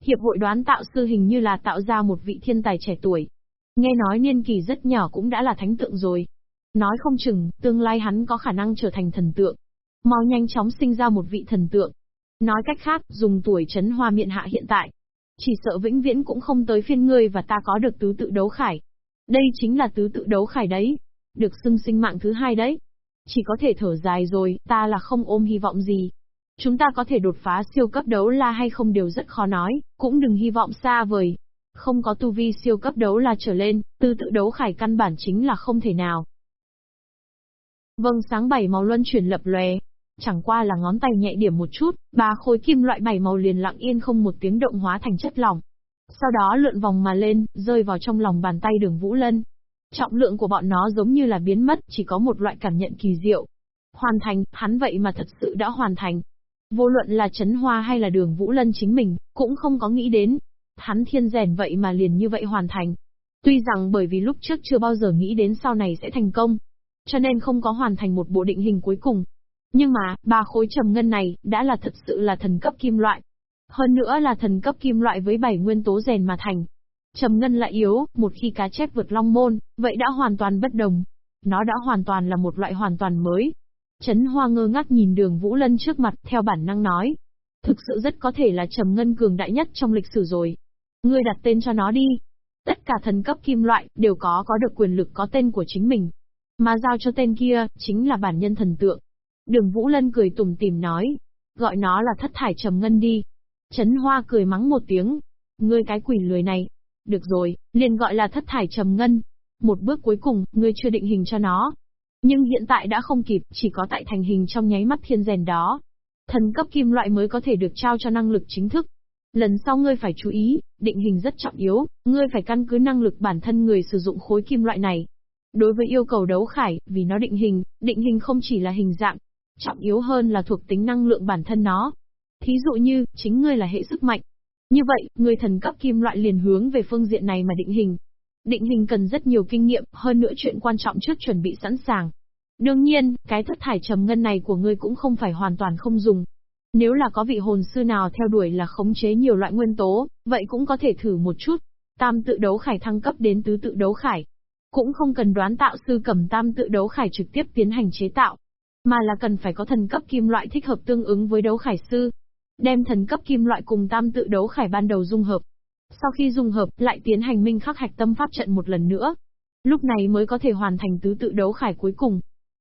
Hiệp hội đoán tạo sư hình như là tạo ra một vị thiên tài trẻ tuổi. Nghe nói niên kỳ rất nhỏ cũng đã là thánh tượng rồi. Nói không chừng, tương lai hắn có khả năng trở thành thần tượng. Mau nhanh chóng sinh ra một vị thần tượng. Nói cách khác, dùng tuổi chấn hoa miệng hạ hiện tại. Chỉ sợ vĩnh viễn cũng không tới phiên ngươi và ta có được tứ tự đấu khải. Đây chính là tứ tự đấu khải đấy. Được xưng sinh mạng thứ hai đấy. Chỉ có thể thở dài rồi, ta là không ôm hy vọng gì. Chúng ta có thể đột phá siêu cấp đấu la hay không đều rất khó nói, cũng đừng hy vọng xa vời. Không có tu vi siêu cấp đấu la trở lên, tư tự đấu khải căn bản chính là không thể nào. Vâng sáng bảy màu luân chuyển lập lòe, chẳng qua là ngón tay nhẹ điểm một chút, ba khối kim loại bảy màu liền lặng yên không một tiếng động hóa thành chất lỏng. Sau đó lượn vòng mà lên, rơi vào trong lòng bàn tay đường Vũ Lân. Trọng lượng của bọn nó giống như là biến mất, chỉ có một loại cảm nhận kỳ diệu. Hoàn thành, hắn vậy mà thật sự đã hoàn thành. Vô luận là chấn Hoa hay là đường Vũ Lân chính mình, cũng không có nghĩ đến hắn thiên rèn vậy mà liền như vậy hoàn thành. Tuy rằng bởi vì lúc trước chưa bao giờ nghĩ đến sau này sẽ thành công, cho nên không có hoàn thành một bộ định hình cuối cùng. Nhưng mà, ba khối trầm ngân này, đã là thật sự là thần cấp kim loại. Hơn nữa là thần cấp kim loại với bảy nguyên tố rèn mà thành. Trầm ngân lại yếu, một khi cá chép vượt long môn, vậy đã hoàn toàn bất đồng. Nó đã hoàn toàn là một loại hoàn toàn mới. Trấn Hoa ngơ ngác nhìn đường Vũ Lân trước mặt, theo bản năng nói. Thực sự rất có thể là trầm ngân cường đại nhất trong lịch sử rồi. Ngươi đặt tên cho nó đi. Tất cả thần cấp kim loại, đều có có được quyền lực có tên của chính mình. Mà giao cho tên kia, chính là bản nhân thần tượng. Đường Vũ Lân cười tủm tỉm nói. Gọi nó là thất thải trầm ngân đi. Trấn Hoa cười mắng một tiếng. Ngươi cái quỷ lười này. Được rồi, liền gọi là thất thải trầm ngân. Một bước cuối cùng, ngươi chưa định hình cho nó. Nhưng hiện tại đã không kịp, chỉ có tại thành hình trong nháy mắt thiên rèn đó. Thần cấp kim loại mới có thể được trao cho năng lực chính thức. Lần sau ngươi phải chú ý, định hình rất trọng yếu, ngươi phải căn cứ năng lực bản thân người sử dụng khối kim loại này. Đối với yêu cầu đấu khải, vì nó định hình, định hình không chỉ là hình dạng, trọng yếu hơn là thuộc tính năng lượng bản thân nó. Thí dụ như, chính ngươi là hệ sức mạnh. Như vậy, người thần cấp kim loại liền hướng về phương diện này mà định hình. Định hình cần rất nhiều kinh nghiệm, hơn nữa chuyện quan trọng trước chuẩn bị sẵn sàng. Đương nhiên, cái thất thải trầm ngân này của ngươi cũng không phải hoàn toàn không dùng. Nếu là có vị hồn sư nào theo đuổi là khống chế nhiều loại nguyên tố, vậy cũng có thể thử một chút. Tam tự đấu khải thăng cấp đến tứ tự đấu khải. Cũng không cần đoán tạo sư cầm tam tự đấu khải trực tiếp tiến hành chế tạo, mà là cần phải có thần cấp kim loại thích hợp tương ứng với đấu khải sư. Đem thần cấp kim loại cùng tam tự đấu khải ban đầu dung hợp. Sau khi dung hợp, lại tiến hành minh khắc hạch tâm pháp trận một lần nữa. Lúc này mới có thể hoàn thành tứ tự đấu khải cuối cùng.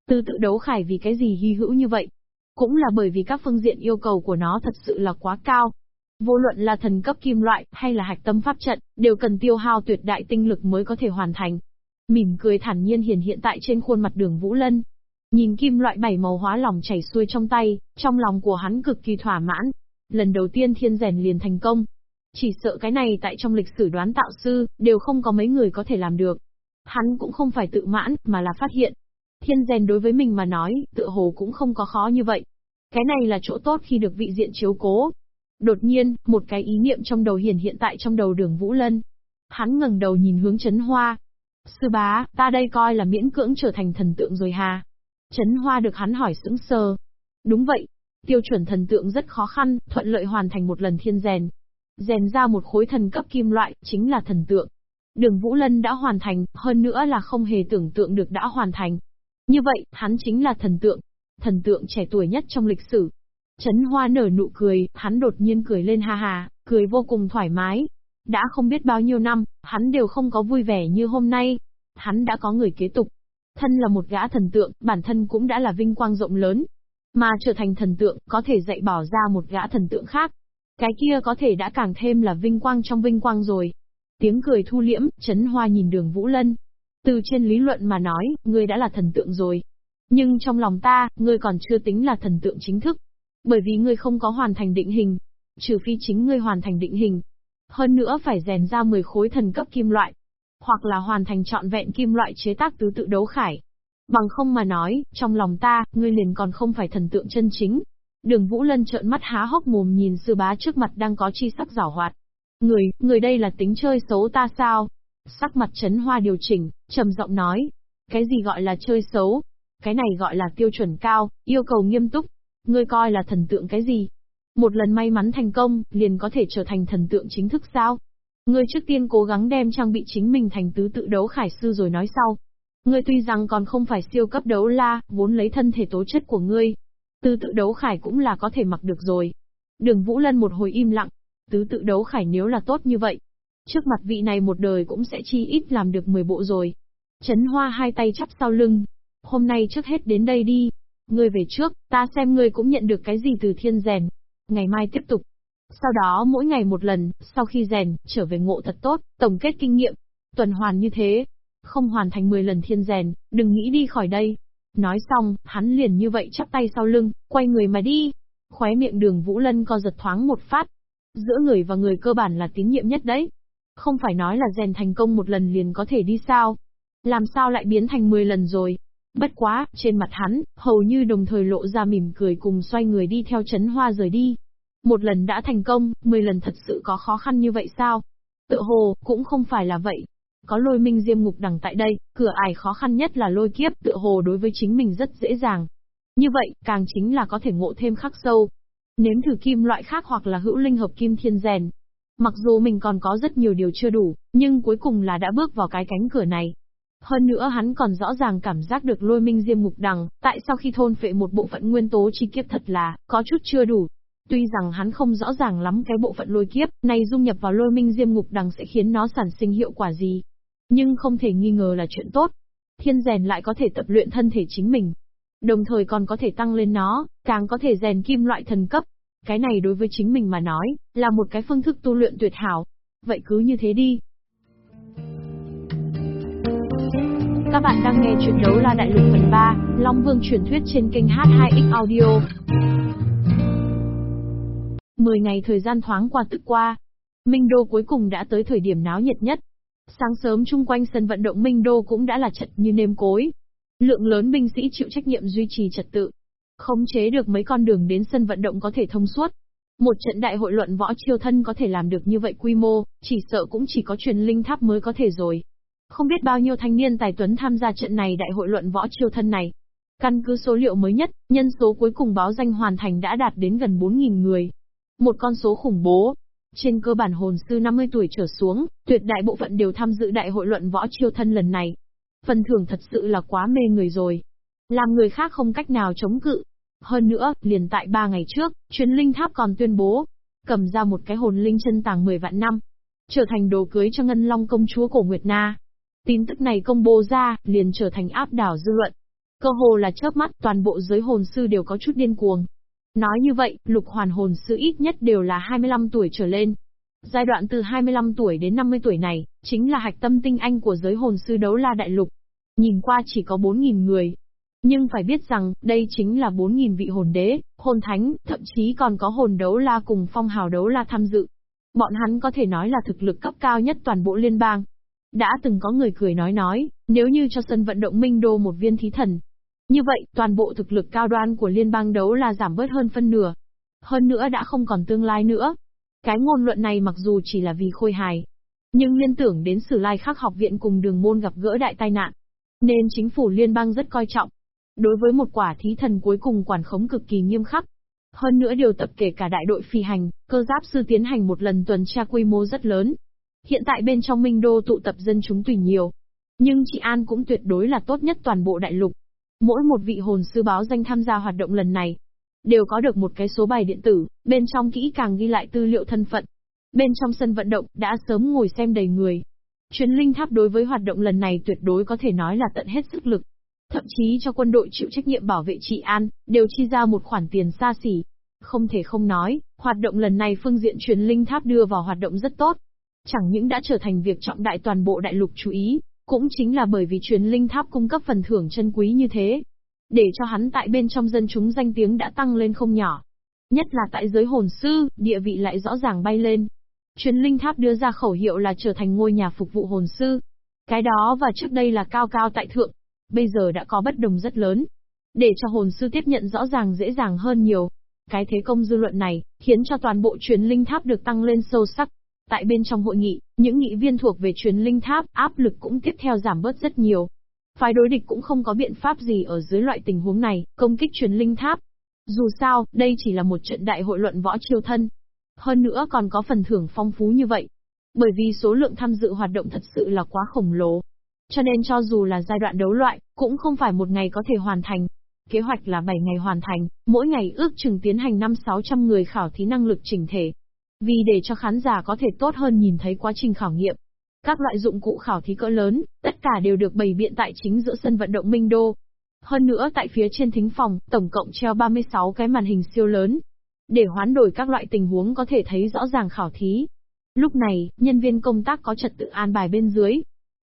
Tứ tự đấu khải vì cái gì hy hữu như vậy? Cũng là bởi vì các phương diện yêu cầu của nó thật sự là quá cao. Vô luận là thần cấp kim loại hay là hạch tâm pháp trận, đều cần tiêu hao tuyệt đại tinh lực mới có thể hoàn thành. Mỉm cười thản nhiên hiển hiện tại trên khuôn mặt đường Vũ Lân. Nhìn kim loại bảy màu hóa lỏng chảy xuôi trong tay, trong lòng của hắn cực kỳ thỏa mãn. Lần đầu tiên thiên rèn liền thành công. Chỉ sợ cái này tại trong lịch sử đoán tạo sư, đều không có mấy người có thể làm được. Hắn cũng không phải tự mãn, mà là phát hiện, Thiên rèn đối với mình mà nói, tựa hồ cũng không có khó như vậy. Cái này là chỗ tốt khi được vị diện chiếu cố. Đột nhiên, một cái ý niệm trong đầu hiển hiện tại trong đầu đường Vũ Lân. Hắn ngẩng đầu nhìn hướng Trấn Hoa. Sư bá, ta đây coi là miễn cưỡng trở thành thần tượng rồi hà. Trấn Hoa được hắn hỏi sững sờ. Đúng vậy. Tiêu chuẩn thần tượng rất khó khăn, thuận lợi hoàn thành một lần thiên rèn. Rèn ra một khối thần cấp kim loại, chính là thần tượng. Đường Vũ Lân đã hoàn thành, hơn nữa là không hề tưởng tượng được đã hoàn thành. Như vậy, hắn chính là thần tượng. Thần tượng trẻ tuổi nhất trong lịch sử. Trấn Hoa nở nụ cười, hắn đột nhiên cười lên ha ha, cười vô cùng thoải mái. Đã không biết bao nhiêu năm, hắn đều không có vui vẻ như hôm nay. Hắn đã có người kế tục. Thân là một gã thần tượng, bản thân cũng đã là vinh quang rộng lớn. Mà trở thành thần tượng, có thể dạy bỏ ra một gã thần tượng khác. Cái kia có thể đã càng thêm là vinh quang trong vinh quang rồi. Tiếng cười thu liễm, Trấn Hoa nhìn đường Vũ Lân, từ trên lý luận mà nói, ngươi đã là thần tượng rồi. Nhưng trong lòng ta, ngươi còn chưa tính là thần tượng chính thức. Bởi vì ngươi không có hoàn thành định hình. Trừ phi chính ngươi hoàn thành định hình. Hơn nữa phải rèn ra 10 khối thần cấp kim loại. Hoặc là hoàn thành trọn vẹn kim loại chế tác tứ tự đấu khải. Bằng không mà nói, trong lòng ta, ngươi liền còn không phải thần tượng chân chính. Đường Vũ Lân trợn mắt há hốc mồm nhìn sư bá trước mặt đang có chi sắc giảo hoạt. Người, người đây là tính chơi xấu ta sao? Sắc mặt chấn hoa điều chỉnh, trầm giọng nói. Cái gì gọi là chơi xấu? Cái này gọi là tiêu chuẩn cao, yêu cầu nghiêm túc. Ngươi coi là thần tượng cái gì? Một lần may mắn thành công, liền có thể trở thành thần tượng chính thức sao? Ngươi trước tiên cố gắng đem trang bị chính mình thành tứ tự đấu khải sư rồi nói sau. Ngươi tuy rằng còn không phải siêu cấp đấu la, vốn lấy thân thể tố chất của ngươi. Tứ tự đấu khải cũng là có thể mặc được rồi. Đường Vũ Lân một hồi im lặng. Tứ tự đấu khải nếu là tốt như vậy, Trước mặt vị này một đời cũng sẽ chi ít làm được 10 bộ rồi. Trấn Hoa hai tay chắp sau lưng. Hôm nay trước hết đến đây đi. Ngươi về trước, ta xem ngươi cũng nhận được cái gì từ thiên rèn. Ngày mai tiếp tục. Sau đó mỗi ngày một lần, sau khi rèn, trở về ngộ thật tốt, tổng kết kinh nghiệm. Tuần hoàn như thế. Không hoàn thành 10 lần thiên rèn, đừng nghĩ đi khỏi đây. Nói xong, hắn liền như vậy chắp tay sau lưng, quay người mà đi. Khóe miệng đường Vũ Lân co giật thoáng một phát. Giữa người và người cơ bản là tín nhiệm nhất đấy. Không phải nói là rèn thành công một lần liền có thể đi sao? Làm sao lại biến thành 10 lần rồi? Bất quá, trên mặt hắn, hầu như đồng thời lộ ra mỉm cười cùng xoay người đi theo chấn hoa rời đi. Một lần đã thành công, 10 lần thật sự có khó khăn như vậy sao? Tự hồ, cũng không phải là vậy. Có lôi minh diêm ngục đằng tại đây, cửa ải khó khăn nhất là lôi kiếp tự hồ đối với chính mình rất dễ dàng. Như vậy, càng chính là có thể ngộ thêm khắc sâu. Nếm thử kim loại khác hoặc là hữu linh hợp kim thiên rèn. Mặc dù mình còn có rất nhiều điều chưa đủ, nhưng cuối cùng là đã bước vào cái cánh cửa này. Hơn nữa hắn còn rõ ràng cảm giác được lôi minh diêm ngục đằng, tại sao khi thôn phệ một bộ phận nguyên tố chi kiếp thật là, có chút chưa đủ. Tuy rằng hắn không rõ ràng lắm cái bộ phận lôi kiếp này dung nhập vào lôi minh diêm ngục đằng sẽ khiến nó sản sinh hiệu quả gì. Nhưng không thể nghi ngờ là chuyện tốt. Thiên rèn lại có thể tập luyện thân thể chính mình. Đồng thời còn có thể tăng lên nó, càng có thể rèn kim loại thần cấp. Cái này đối với chính mình mà nói, là một cái phương thức tu luyện tuyệt hảo. Vậy cứ như thế đi, các bạn đang nghe chuyện đấu la đại lục phần 3, Long Vương truyền thuyết trên kênh H2X Audio. 10 ngày thời gian thoáng qua tức qua. Minh Đô cuối cùng đã tới thời điểm náo nhiệt nhất. Sáng sớm chung quanh sân vận động Minh Đô cũng đã là trận như nêm cối. Lượng lớn binh sĩ chịu trách nhiệm duy trì trật tự. Khống chế được mấy con đường đến sân vận động có thể thông suốt. Một trận đại hội luận võ chiêu thân có thể làm được như vậy quy mô, chỉ sợ cũng chỉ có truyền linh tháp mới có thể rồi. Không biết bao nhiêu thanh niên tài tuấn tham gia trận này đại hội luận võ chiêu thân này. Căn cứ số liệu mới nhất, nhân số cuối cùng báo danh hoàn thành đã đạt đến gần 4.000 người. Một con số khủng bố. Trên cơ bản hồn sư 50 tuổi trở xuống, tuyệt đại bộ phận đều tham dự đại hội luận võ chiêu thân lần này. Phần thưởng thật sự là quá mê người rồi. Làm người khác không cách nào chống cự. Hơn nữa, liền tại 3 ngày trước, chuyến linh tháp còn tuyên bố, cầm ra một cái hồn linh chân tàng 10 vạn năm, trở thành đồ cưới cho Ngân Long công chúa cổ Nguyệt Na. Tin tức này công bố ra, liền trở thành áp đảo dư luận. Cơ hồ là chớp mắt, toàn bộ giới hồn sư đều có chút điên cuồng. Nói như vậy, lục hoàn hồn sư ít nhất đều là 25 tuổi trở lên. Giai đoạn từ 25 tuổi đến 50 tuổi này, chính là hạch tâm tinh anh của giới hồn sư đấu la đại lục. Nhìn qua chỉ có 4.000 người. Nhưng phải biết rằng, đây chính là 4.000 vị hồn đế, hồn thánh, thậm chí còn có hồn đấu la cùng phong hào đấu la tham dự. Bọn hắn có thể nói là thực lực cấp cao nhất toàn bộ liên bang. Đã từng có người cười nói nói, nếu như cho sân vận động Minh Đô một viên thí thần. Như vậy, toàn bộ thực lực cao đoan của liên bang đấu là giảm bớt hơn phân nửa. Hơn nữa đã không còn tương lai nữa. Cái ngôn luận này mặc dù chỉ là vì khôi hài. Nhưng liên tưởng đến sử lai khắc học viện cùng đường môn gặp gỡ đại tai nạn. Nên chính phủ liên bang rất coi trọng. Đối với một quả thí thần cuối cùng quản khống cực kỳ nghiêm khắc. Hơn nữa điều tập kể cả đại đội phi hành, cơ giáp sư tiến hành một lần tuần tra quy mô rất lớn, Hiện tại bên trong Minh Đô tụ tập dân chúng tùy nhiều. Nhưng chị An cũng tuyệt đối là tốt nhất toàn bộ đại lục. Mỗi một vị hồn sư báo danh tham gia hoạt động lần này, đều có được một cái số bài điện tử, bên trong kỹ càng ghi lại tư liệu thân phận. Bên trong sân vận động, đã sớm ngồi xem đầy người. Chuyến linh tháp đối với hoạt động lần này tuyệt đối có thể nói là tận hết sức lực. Thậm chí cho quân đội chịu trách nhiệm bảo vệ trị an, đều chi ra một khoản tiền xa xỉ. Không thể không nói, hoạt động lần này phương diện truyền linh tháp đưa vào hoạt động rất tốt. Chẳng những đã trở thành việc trọng đại toàn bộ đại lục chú ý, cũng chính là bởi vì truyền linh tháp cung cấp phần thưởng chân quý như thế. Để cho hắn tại bên trong dân chúng danh tiếng đã tăng lên không nhỏ. Nhất là tại giới hồn sư, địa vị lại rõ ràng bay lên. Truyền linh tháp đưa ra khẩu hiệu là trở thành ngôi nhà phục vụ hồn sư. Cái đó và trước đây là cao cao tại thượng. Bây giờ đã có bất đồng rất lớn. Để cho hồn sư tiếp nhận rõ ràng dễ dàng hơn nhiều. Cái thế công dư luận này, khiến cho toàn bộ truyền linh tháp được tăng lên sâu sắc. Tại bên trong hội nghị, những nghị viên thuộc về truyền linh tháp áp lực cũng tiếp theo giảm bớt rất nhiều. Phái đối địch cũng không có biện pháp gì ở dưới loại tình huống này, công kích truyền linh tháp. Dù sao, đây chỉ là một trận đại hội luận võ chiêu thân. Hơn nữa còn có phần thưởng phong phú như vậy. Bởi vì số lượng tham dự hoạt động thật sự là quá khổng lồ. Cho nên cho dù là giai đoạn đấu loại, cũng không phải một ngày có thể hoàn thành. Kế hoạch là 7 ngày hoàn thành, mỗi ngày ước chừng tiến hành 5-600 người khảo thí năng lực chỉnh thể, vì để cho khán giả có thể tốt hơn nhìn thấy quá trình khảo nghiệm, các loại dụng cụ khảo thí cỡ lớn, tất cả đều được bày biện tại chính giữa sân vận động Minh Đô. Hơn nữa tại phía trên thính phòng, tổng cộng treo 36 cái màn hình siêu lớn. Để hoán đổi các loại tình huống có thể thấy rõ ràng khảo thí. Lúc này, nhân viên công tác có trật tự an bài bên dưới.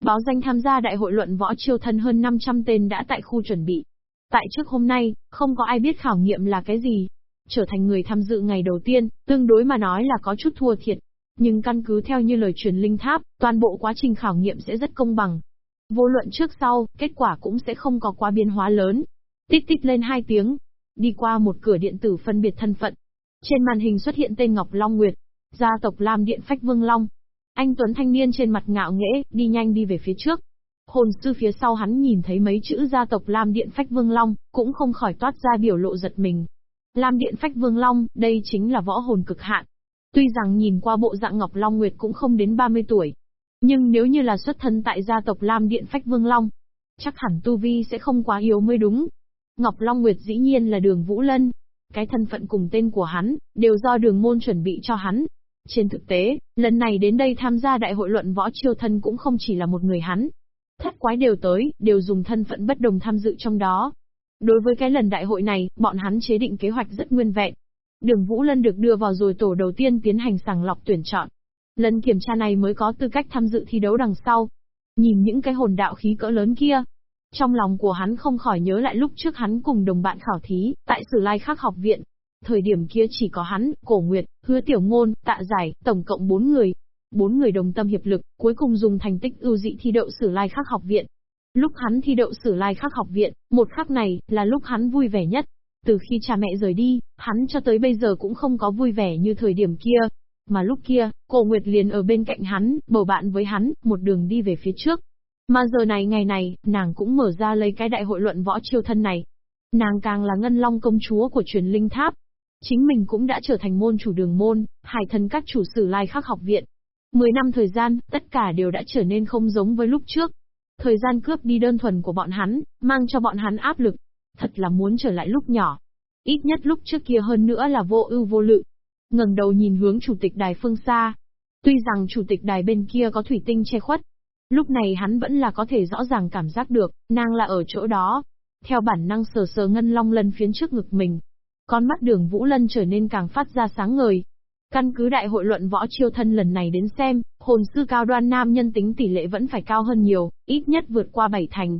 Báo danh tham gia đại hội luận võ chiêu thân hơn 500 tên đã tại khu chuẩn bị. Tại trước hôm nay, không có ai biết khảo nghiệm là cái gì, Trở thành người tham dự ngày đầu tiên, tương đối mà nói là có chút thua thiệt. Nhưng căn cứ theo như lời truyền linh tháp, toàn bộ quá trình khảo nghiệm sẽ rất công bằng. Vô luận trước sau, kết quả cũng sẽ không có quá biến hóa lớn. Tích tích lên hai tiếng. Đi qua một cửa điện tử phân biệt thân phận. Trên màn hình xuất hiện tên Ngọc Long Nguyệt, gia tộc Lam Điện Phách Vương Long. Anh Tuấn thanh niên trên mặt ngạo nghễ, đi nhanh đi về phía trước. Hồn sư phía sau hắn nhìn thấy mấy chữ gia tộc Lam Điện Phách Vương Long, cũng không khỏi toát ra biểu lộ giật mình. Lam Điện Phách Vương Long, đây chính là võ hồn cực hạn. Tuy rằng nhìn qua bộ dạng Ngọc Long Nguyệt cũng không đến 30 tuổi, nhưng nếu như là xuất thân tại gia tộc Lam Điện Phách Vương Long, chắc hẳn Tu Vi sẽ không quá yếu mới đúng. Ngọc Long Nguyệt dĩ nhiên là đường Vũ Lân. Cái thân phận cùng tên của hắn, đều do đường môn chuẩn bị cho hắn. Trên thực tế, lần này đến đây tham gia đại hội luận võ chiêu thân cũng không chỉ là một người hắn. Thất quái đều tới, đều dùng thân phận bất đồng tham dự trong đó. Đối với cái lần đại hội này, bọn hắn chế định kế hoạch rất nguyên vẹn. Đường Vũ Lân được đưa vào rồi tổ đầu tiên tiến hành sàng lọc tuyển chọn. Lần kiểm tra này mới có tư cách tham dự thi đấu đằng sau. Nhìn những cái hồn đạo khí cỡ lớn kia, trong lòng của hắn không khỏi nhớ lại lúc trước hắn cùng đồng bạn khảo thí, tại Sử Lai Khắc học viện. Thời điểm kia chỉ có hắn, Cổ Nguyệt, Hứa Tiểu Ngôn, Tạ Giải, tổng cộng 4 người. Bốn người đồng tâm hiệp lực, cuối cùng dùng thành tích ưu dị thi đậu Sử Lai Khắc học viện. Lúc hắn thi đậu Sử Lai Khắc học viện, một khắc này, là lúc hắn vui vẻ nhất. Từ khi cha mẹ rời đi, hắn cho tới bây giờ cũng không có vui vẻ như thời điểm kia. Mà lúc kia, Cổ Nguyệt liền ở bên cạnh hắn, bầu bạn với hắn, một đường đi về phía trước. Mà giờ này ngày này, nàng cũng mở ra lấy cái đại hội luận võ chiêu thân này. Nàng càng là ngân long công chúa của truyền linh tháp. Chính mình cũng đã trở thành môn chủ đường môn, hải thần các chủ sử lai khắc học viện. Mười năm thời gian, tất cả đều đã trở nên không giống với lúc trước. Thời gian cướp đi đơn thuần của bọn hắn, mang cho bọn hắn áp lực. Thật là muốn trở lại lúc nhỏ. Ít nhất lúc trước kia hơn nữa là vô ưu vô lự. ngẩng đầu nhìn hướng chủ tịch đài phương xa. Tuy rằng chủ tịch đài bên kia có thủy tinh che khuất, Lúc này hắn vẫn là có thể rõ ràng cảm giác được, nàng là ở chỗ đó. Theo bản năng sờ sờ ngân long lân phiến trước ngực mình. Con mắt đường Vũ Lân trở nên càng phát ra sáng ngời. Căn cứ đại hội luận võ chiêu thân lần này đến xem, hồn sư cao đoan nam nhân tính tỷ lệ vẫn phải cao hơn nhiều, ít nhất vượt qua bảy thành.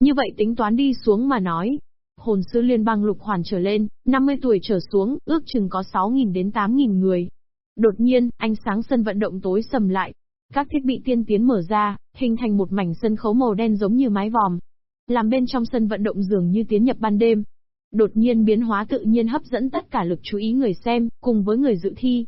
Như vậy tính toán đi xuống mà nói, hồn sư liên bang lục hoàn trở lên, 50 tuổi trở xuống, ước chừng có 6.000 đến 8.000 người. Đột nhiên, ánh sáng sân vận động tối sầm lại, các thiết bị tiên tiến mở ra, hình thành một mảnh sân khấu màu đen giống như mái vòm. Làm bên trong sân vận động dường như tiến nhập ban đêm. Đột nhiên biến hóa tự nhiên hấp dẫn tất cả lực chú ý người xem, cùng với người dự thi.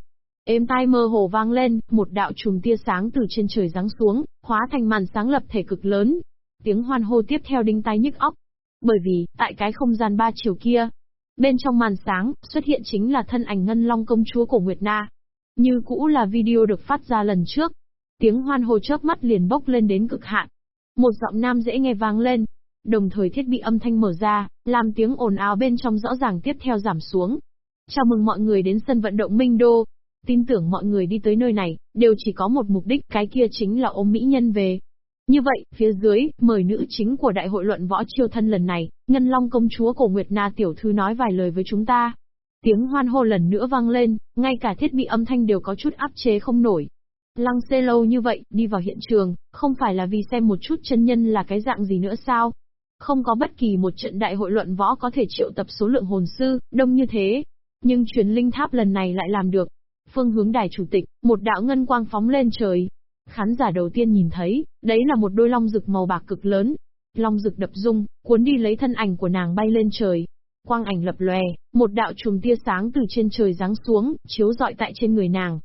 Êm tai mơ hồ vang lên, một đạo chùm tia sáng từ trên trời giáng xuống, hóa thành màn sáng lập thể cực lớn. Tiếng hoan hô tiếp theo đinh tai nhức óc. Bởi vì, tại cái không gian ba chiều kia, bên trong màn sáng, xuất hiện chính là thân ảnh ngân long công chúa của Nguyệt Na. Như cũ là video được phát ra lần trước, Tiếng hoan hô chớp mắt liền bốc lên đến cực hạn. Một giọng nam dễ nghe vang lên. Đồng thời thiết bị âm thanh mở ra, làm tiếng ồn ào bên trong rõ ràng tiếp theo giảm xuống. Chào mừng mọi người đến sân vận động Minh Đô. Tin tưởng mọi người đi tới nơi này, đều chỉ có một mục đích, cái kia chính là ôm mỹ nhân về. Như vậy, phía dưới, mời nữ chính của đại hội luận võ chiêu thân lần này, Ngân Long công chúa cổ Nguyệt Na tiểu thư nói vài lời với chúng ta. Tiếng hoan hô lần nữa vang lên, ngay cả thiết bị âm thanh đều có chút áp chế không nổi. Lăng xê lâu như vậy, đi vào hiện trường, không phải là vì xem một chút chân nhân là cái dạng gì nữa sao? Không có bất kỳ một trận đại hội luận võ có thể triệu tập số lượng hồn sư, đông như thế. Nhưng truyền linh tháp lần này lại làm được. Phương hướng đài chủ tịch, một đạo ngân quang phóng lên trời. Khán giả đầu tiên nhìn thấy, đấy là một đôi long rực màu bạc cực lớn. Long rực đập rung, cuốn đi lấy thân ảnh của nàng bay lên trời. Quang ảnh lập lòe, một đạo chùm tia sáng từ trên trời giáng xuống, chiếu rọi tại trên người nàng.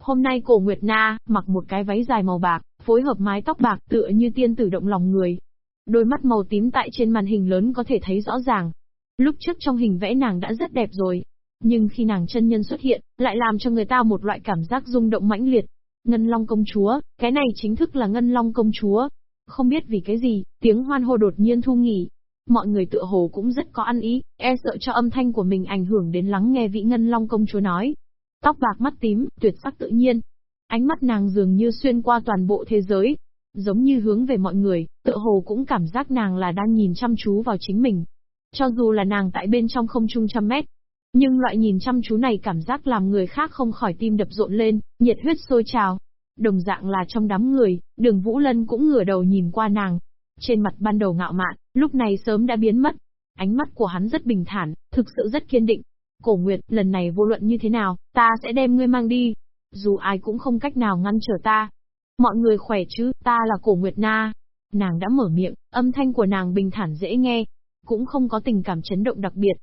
Hôm nay cổ Nguyệt Na, mặc một cái váy dài màu bạc, phối hợp mái tóc bạc tựa như tiên tử động lòng người. Đôi mắt màu tím tại trên màn hình lớn có thể thấy rõ ràng. Lúc trước trong hình vẽ nàng đã rất đẹp rồi. Nhưng khi nàng chân nhân xuất hiện, lại làm cho người ta một loại cảm giác rung động mãnh liệt. Ngân Long công chúa, cái này chính thức là Ngân Long công chúa. Không biết vì cái gì, tiếng hoan hô đột nhiên thu nghỉ. Mọi người tựa hồ cũng rất có ăn ý, e sợ cho âm thanh của mình ảnh hưởng đến lắng nghe vị Ngân Long công chúa nói. Tóc bạc mắt tím, tuyệt sắc tự nhiên. Ánh mắt nàng dường như xuyên qua toàn bộ thế giới. Giống như hướng về mọi người, tự hồ cũng cảm giác nàng là đang nhìn chăm chú vào chính mình. Cho dù là nàng tại bên trong không trung trăm mét. Nhưng loại nhìn chăm chú này cảm giác làm người khác không khỏi tim đập rộn lên, nhiệt huyết sôi trào. Đồng dạng là trong đám người, đường Vũ Lân cũng ngửa đầu nhìn qua nàng. Trên mặt ban đầu ngạo mạn, lúc này sớm đã biến mất. Ánh mắt của hắn rất bình thản, thực sự rất kiên định. Cổ Nguyệt, lần này vô luận như thế nào, ta sẽ đem ngươi mang đi. Dù ai cũng không cách nào ngăn trở ta. Mọi người khỏe chứ, ta là Cổ Nguyệt Na. Nàng đã mở miệng, âm thanh của nàng bình thản dễ nghe, cũng không có tình cảm chấn động đặc biệt.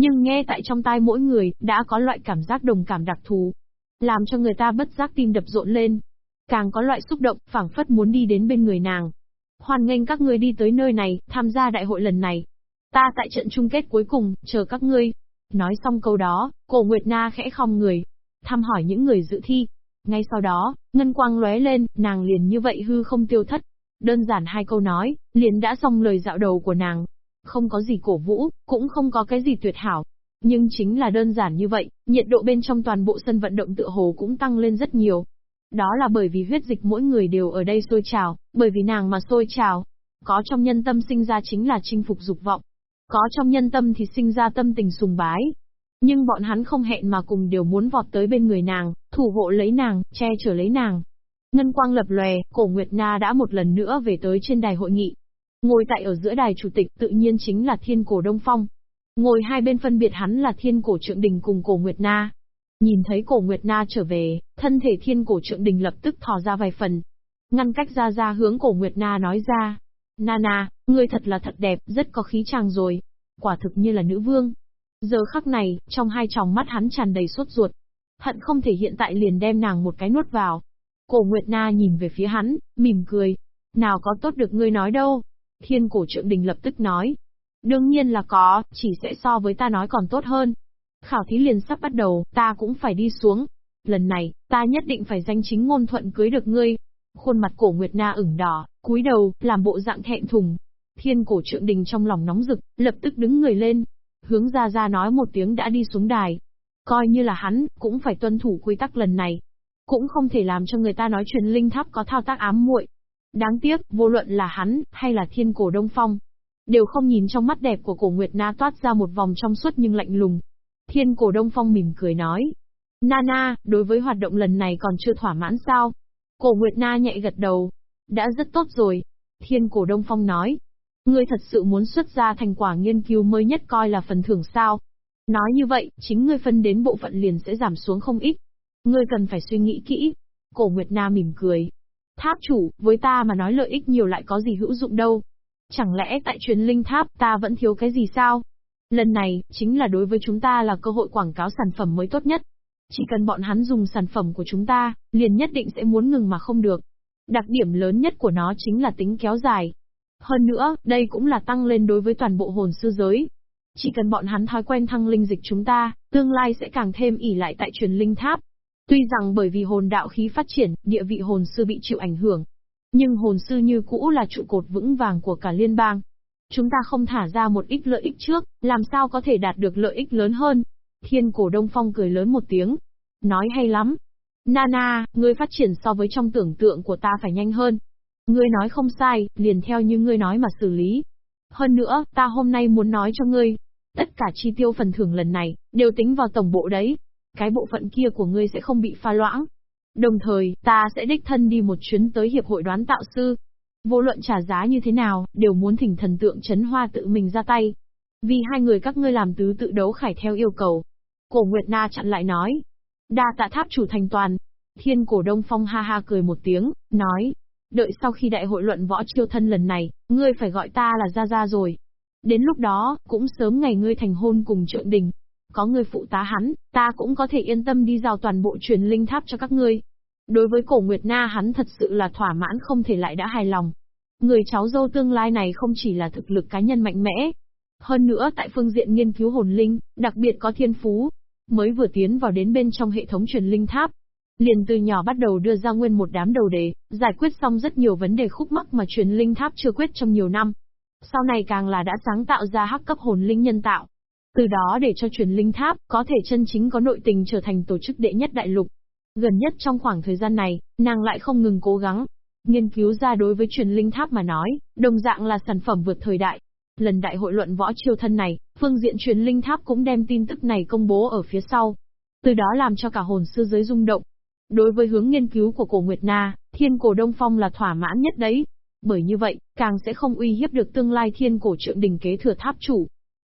Nhưng nghe tại trong tai mỗi người, đã có loại cảm giác đồng cảm đặc thù. Làm cho người ta bất giác tim đập rộn lên. Càng có loại xúc động, phảng phất muốn đi đến bên người nàng. Hoan nghênh các ngươi đi tới nơi này, tham gia đại hội lần này. Ta tại trận chung kết cuối cùng, chờ các ngươi. Nói xong câu đó, cổ Nguyệt Na khẽ khom người, thăm hỏi những người dự thi. Ngay sau đó, ngân quang lóe lên, nàng liền như vậy hư không tiêu thất. Đơn giản hai câu nói, liền đã xong lời dạo đầu của nàng. Không có gì cổ vũ, cũng không có cái gì tuyệt hảo. Nhưng chính là đơn giản như vậy, nhiệt độ bên trong toàn bộ sân vận động tựa hồ cũng tăng lên rất nhiều. Đó là bởi vì huyết dịch mỗi người đều ở đây sôi trào, bởi vì nàng mà sôi trào. Có trong nhân tâm sinh ra chính là chinh phục dục vọng. Có trong nhân tâm thì sinh ra tâm tình sùng bái, nhưng bọn hắn không hẹn mà cùng đều muốn vọt tới bên người nàng, thủ hộ lấy nàng, che chở lấy nàng. Ngân quang lập lòe, cổ Nguyệt Na đã một lần nữa về tới trên đài hội nghị. Ngồi tại ở giữa đài chủ tịch tự nhiên chính là thiên cổ Đông Phong. Ngồi hai bên phân biệt hắn là thiên cổ trượng đình cùng cổ Nguyệt Na. Nhìn thấy cổ Nguyệt Na trở về, thân thể thiên cổ trượng đình lập tức thò ra vài phần. Ngăn cách ra ra hướng cổ Nguyệt Na nói ra. Nana, ngươi thật là thật đẹp, rất có khí chàng rồi. Quả thực như là nữ vương, Giờ khắc này, trong hai tròng mắt hắn tràn đầy sốt ruột. Hận không thể hiện tại liền đem nàng một cái nuốt vào. Cổ Nguyệt Na nhìn về phía hắn, mỉm cười. Nào có tốt được ngươi nói đâu. Thiên cổ trượng đình lập tức nói. Đương nhiên là có, chỉ sẽ so với ta nói còn tốt hơn. Khảo thí liền sắp bắt đầu, ta cũng phải đi xuống. Lần này, ta nhất định phải danh chính ngôn thuận cưới được ngươi. Khuôn mặt cổ Nguyệt Na ửng đỏ, cúi đầu, làm bộ dạng thẹn thùng. Thiên cổ trượng đình trong lòng nóng rực, lập tức đứng người lên, Hướng ra ra nói một tiếng đã đi xuống đài. Coi như là hắn, cũng phải tuân thủ quy tắc lần này. Cũng không thể làm cho người ta nói truyền linh tháp có thao tác ám muội. Đáng tiếc, vô luận là hắn, hay là thiên cổ đông phong. Đều không nhìn trong mắt đẹp của cổ Nguyệt Na toát ra một vòng trong suốt nhưng lạnh lùng. Thiên cổ đông phong mỉm cười nói. Nana, đối với hoạt động lần này còn chưa thỏa mãn sao? Cổ Nguyệt Na nhẹ gật đầu. Đã rất tốt rồi. Thiên cổ đông phong nói. Ngươi thật sự muốn xuất ra thành quả nghiên cứu mới nhất coi là phần thưởng sao? Nói như vậy, chính ngươi phân đến bộ phận liền sẽ giảm xuống không ít. Ngươi cần phải suy nghĩ kỹ. Cổ Nguyệt Na mỉm cười. Tháp chủ, với ta mà nói lợi ích nhiều lại có gì hữu dụng đâu. Chẳng lẽ tại truyền linh tháp ta vẫn thiếu cái gì sao? Lần này, chính là đối với chúng ta là cơ hội quảng cáo sản phẩm mới tốt nhất. Chỉ cần bọn hắn dùng sản phẩm của chúng ta, liền nhất định sẽ muốn ngừng mà không được. Đặc điểm lớn nhất của nó chính là tính kéo dài, hơn nữa, đây cũng là tăng lên đối với toàn bộ hồn sư giới. Chỉ cần bọn hắn thói quen thăng linh dịch chúng ta, tương lai sẽ càng thêm ỉ lại tại truyền linh tháp. Tuy rằng bởi vì hồn đạo khí phát triển, địa vị hồn sư bị chịu ảnh hưởng. Nhưng hồn sư như cũ là trụ cột vững vàng của cả liên bang. Chúng ta không thả ra một ít lợi ích trước, làm sao có thể đạt được lợi ích lớn hơn. Thiên cổ Đông Phong cười lớn một tiếng. Nói hay lắm. Nana, ngươi phát triển so với trong tưởng tượng của ta phải nhanh hơn. Ngươi nói không sai, liền theo như ngươi nói mà xử lý. Hơn nữa, ta hôm nay muốn nói cho ngươi, tất cả chi tiêu phần thưởng lần này, đều tính vào tổng bộ đấy. Cái bộ phận kia của ngươi sẽ không bị pha loãng. Đồng thời, ta sẽ đích thân đi một chuyến tới hiệp hội đoán tạo sư. Vô luận trả giá như thế nào, đều muốn thỉnh thần tượng chấn hoa tự mình ra tay. Vì hai người các ngươi làm tứ tự đấu khải theo yêu cầu. Cổ Nguyệt Na chặn lại nói. Đa tạ tháp chủ thành toàn. Thiên cổ Đông Phong ha ha cười một tiếng, nói, Đợi sau khi đại hội luận võ chiêu thân lần này, ngươi phải gọi ta là Gia Gia rồi. Đến lúc đó, cũng sớm ngày ngươi thành hôn cùng trượng đình. Có người phụ tá hắn, ta cũng có thể yên tâm đi giao toàn bộ truyền linh tháp cho các ngươi. Đối với cổ Nguyệt Na hắn thật sự là thỏa mãn không thể lại đã hài lòng. Người cháu dâu tương lai này không chỉ là thực lực cá nhân mạnh mẽ. Hơn nữa tại phương diện nghiên cứu hồn linh, đặc biệt có thiên phú. Mới vừa tiến vào đến bên trong hệ thống truyền linh tháp, Liền từ nhỏ bắt đầu đưa ra nguyên một đám đầu đề, giải quyết xong rất nhiều vấn đề khúc mắc mà truyền linh tháp chưa quyết trong nhiều năm. Sau này càng là đã sáng tạo ra hắc cấp hồn linh nhân tạo. Từ đó để cho truyền linh tháp có thể chân chính có nội tình trở thành tổ chức đệ nhất đại lục. Gần nhất trong khoảng thời gian này, nàng lại không ngừng cố gắng. Nghiên cứu ra đối với truyền linh tháp mà nói, đồng dạng là sản phẩm vượt thời đại. Lần đại hội luận võ chiêu thân này, phương diện truyền linh tháp cũng đem tin tức này công bố ở phía sau. Từ đó làm cho cả hồn sư giới rung động, Đối với hướng nghiên cứu của cổ Nguyệt Na, thiên cổ Đông Phong là thỏa mãn nhất đấy. Bởi như vậy, càng sẽ không uy hiếp được tương lai thiên cổ trượng đình kế thừa tháp chủ.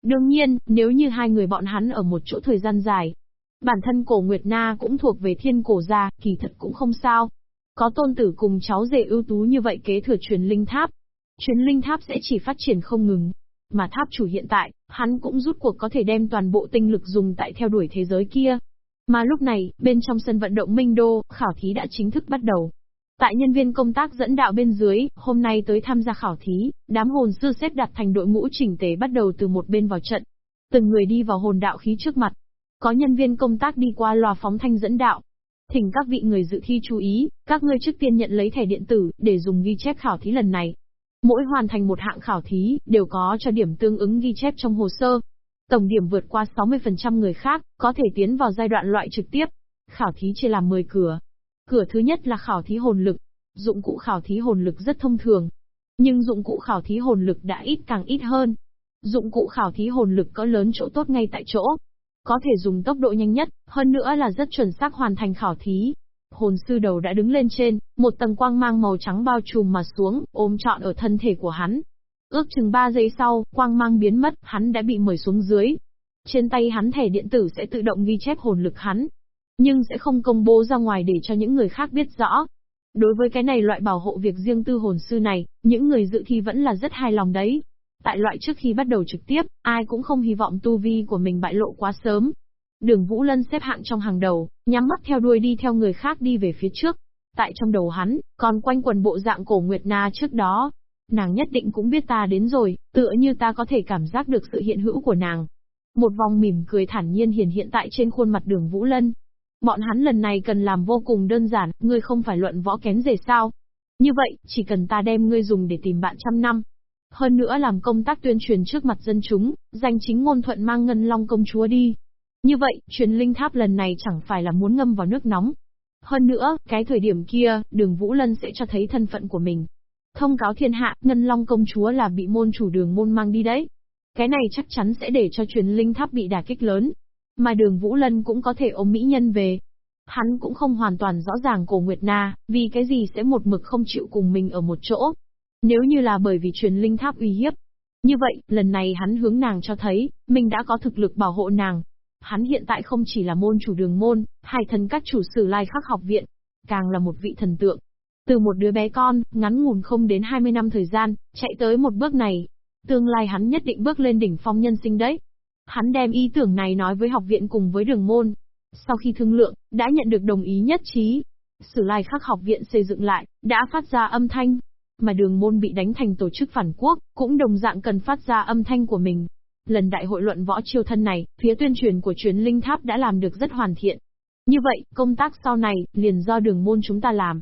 Đương nhiên, nếu như hai người bọn hắn ở một chỗ thời gian dài, bản thân cổ Nguyệt Na cũng thuộc về thiên cổ gia, kỳ thật cũng không sao. Có tôn tử cùng cháu rể ưu tú như vậy kế thừa truyền linh tháp. Truyền linh tháp sẽ chỉ phát triển không ngừng. Mà tháp chủ hiện tại, hắn cũng rút cuộc có thể đem toàn bộ tinh lực dùng tại theo đuổi thế giới kia. Mà lúc này, bên trong sân vận động Minh Đô, khảo thí đã chính thức bắt đầu. Tại nhân viên công tác dẫn đạo bên dưới, hôm nay tới tham gia khảo thí, đám hồn sư xếp đặt thành đội ngũ chỉnh tề bắt đầu từ một bên vào trận. Từng người đi vào hồn đạo khí trước mặt. Có nhân viên công tác đi qua loa phóng thanh dẫn đạo. Thỉnh các vị người dự thi chú ý, các ngươi trước tiên nhận lấy thẻ điện tử, để dùng ghi chép khảo thí lần này. Mỗi hoàn thành một hạng khảo thí, đều có cho điểm tương ứng ghi chép trong hồ sơ. Tổng điểm vượt qua 60% người khác, có thể tiến vào giai đoạn loại trực tiếp. Khảo thí chia làm 10 cửa. Cửa thứ nhất là khảo thí hồn lực. Dụng cụ khảo thí hồn lực rất thông thường. Nhưng dụng cụ khảo thí hồn lực đã ít càng ít hơn. Dụng cụ khảo thí hồn lực có lớn chỗ tốt ngay tại chỗ. Có thể dùng tốc độ nhanh nhất, hơn nữa là rất chuẩn xác hoàn thành khảo thí. Hồn sư đầu đã đứng lên trên, một tầng quang mang màu trắng bao trùm mà xuống, ôm trọn ở thân thể của hắn. Ước chừng 3 giây sau, quang mang biến mất, hắn đã bị mời xuống dưới. Trên tay hắn thẻ điện tử sẽ tự động ghi chép hồn lực hắn, nhưng sẽ không công bố ra ngoài để cho những người khác biết rõ. Đối với cái này loại bảo hộ việc riêng tư hồn sư này, những người dự thi vẫn là rất hài lòng đấy. Tại loại trước khi bắt đầu trực tiếp, ai cũng không hy vọng tu vi của mình bại lộ quá sớm. Đường Vũ Lân xếp hạng trong hàng đầu, nhắm mắt theo đuôi đi theo người khác đi về phía trước. Tại trong đầu hắn, còn quanh quần bộ dạng cổ Nguyệt Na trước đó. Nàng nhất định cũng biết ta đến rồi, tựa như ta có thể cảm giác được sự hiện hữu của nàng. Một vòng mỉm cười thản nhiên hiển hiện tại trên khuôn mặt đường Vũ Lân, Bọn hắn lần này cần làm vô cùng đơn giản, ngươi không phải luận võ kén rể sao. Như vậy, chỉ cần ta đem ngươi dùng để tìm bạn trăm năm. Hơn nữa làm công tác tuyên truyền trước mặt dân chúng, danh chính ngôn thuận mang ngân long công chúa đi. Như vậy, truyền linh tháp lần này chẳng phải là muốn ngâm vào nước nóng. Hơn nữa, cái thời điểm kia, đường Vũ Lân sẽ cho thấy thân phận của mình. Thông cáo thiên hạ, ngân long công chúa là bị môn chủ đường môn mang đi đấy. Cái này chắc chắn sẽ để cho truyền linh tháp bị đả kích lớn. Mà đường Vũ Lân cũng có thể ôm mỹ nhân về. Hắn cũng không hoàn toàn rõ ràng cổ Nguyệt Na, vì cái gì sẽ một mực không chịu cùng mình ở một chỗ. Nếu như là bởi vì truyền linh tháp uy hiếp. Như vậy, lần này hắn hướng nàng cho thấy, mình đã có thực lực bảo hộ nàng. Hắn hiện tại không chỉ là môn chủ đường môn, hai thần các chủ sử lai khắc học viện, càng là một vị thần tượng. Từ một đứa bé con, ngắn ngủn không đến 20 năm thời gian, chạy tới một bước này. Tương lai hắn nhất định bước lên đỉnh phong nhân sinh đấy. Hắn đem ý tưởng này nói với học viện cùng với đường môn. Sau khi thương lượng, đã nhận được đồng ý nhất trí. Sử lai khắc học viện xây dựng lại, đã phát ra âm thanh. Mà đường môn bị đánh thành tổ chức phản quốc, cũng đồng dạng cần phát ra âm thanh của mình. Lần đại hội luận võ chiêu thân này, phía tuyên truyền của truyền linh tháp đã làm được rất hoàn thiện. Như vậy, công tác sau này, liền do đường môn chúng ta làm.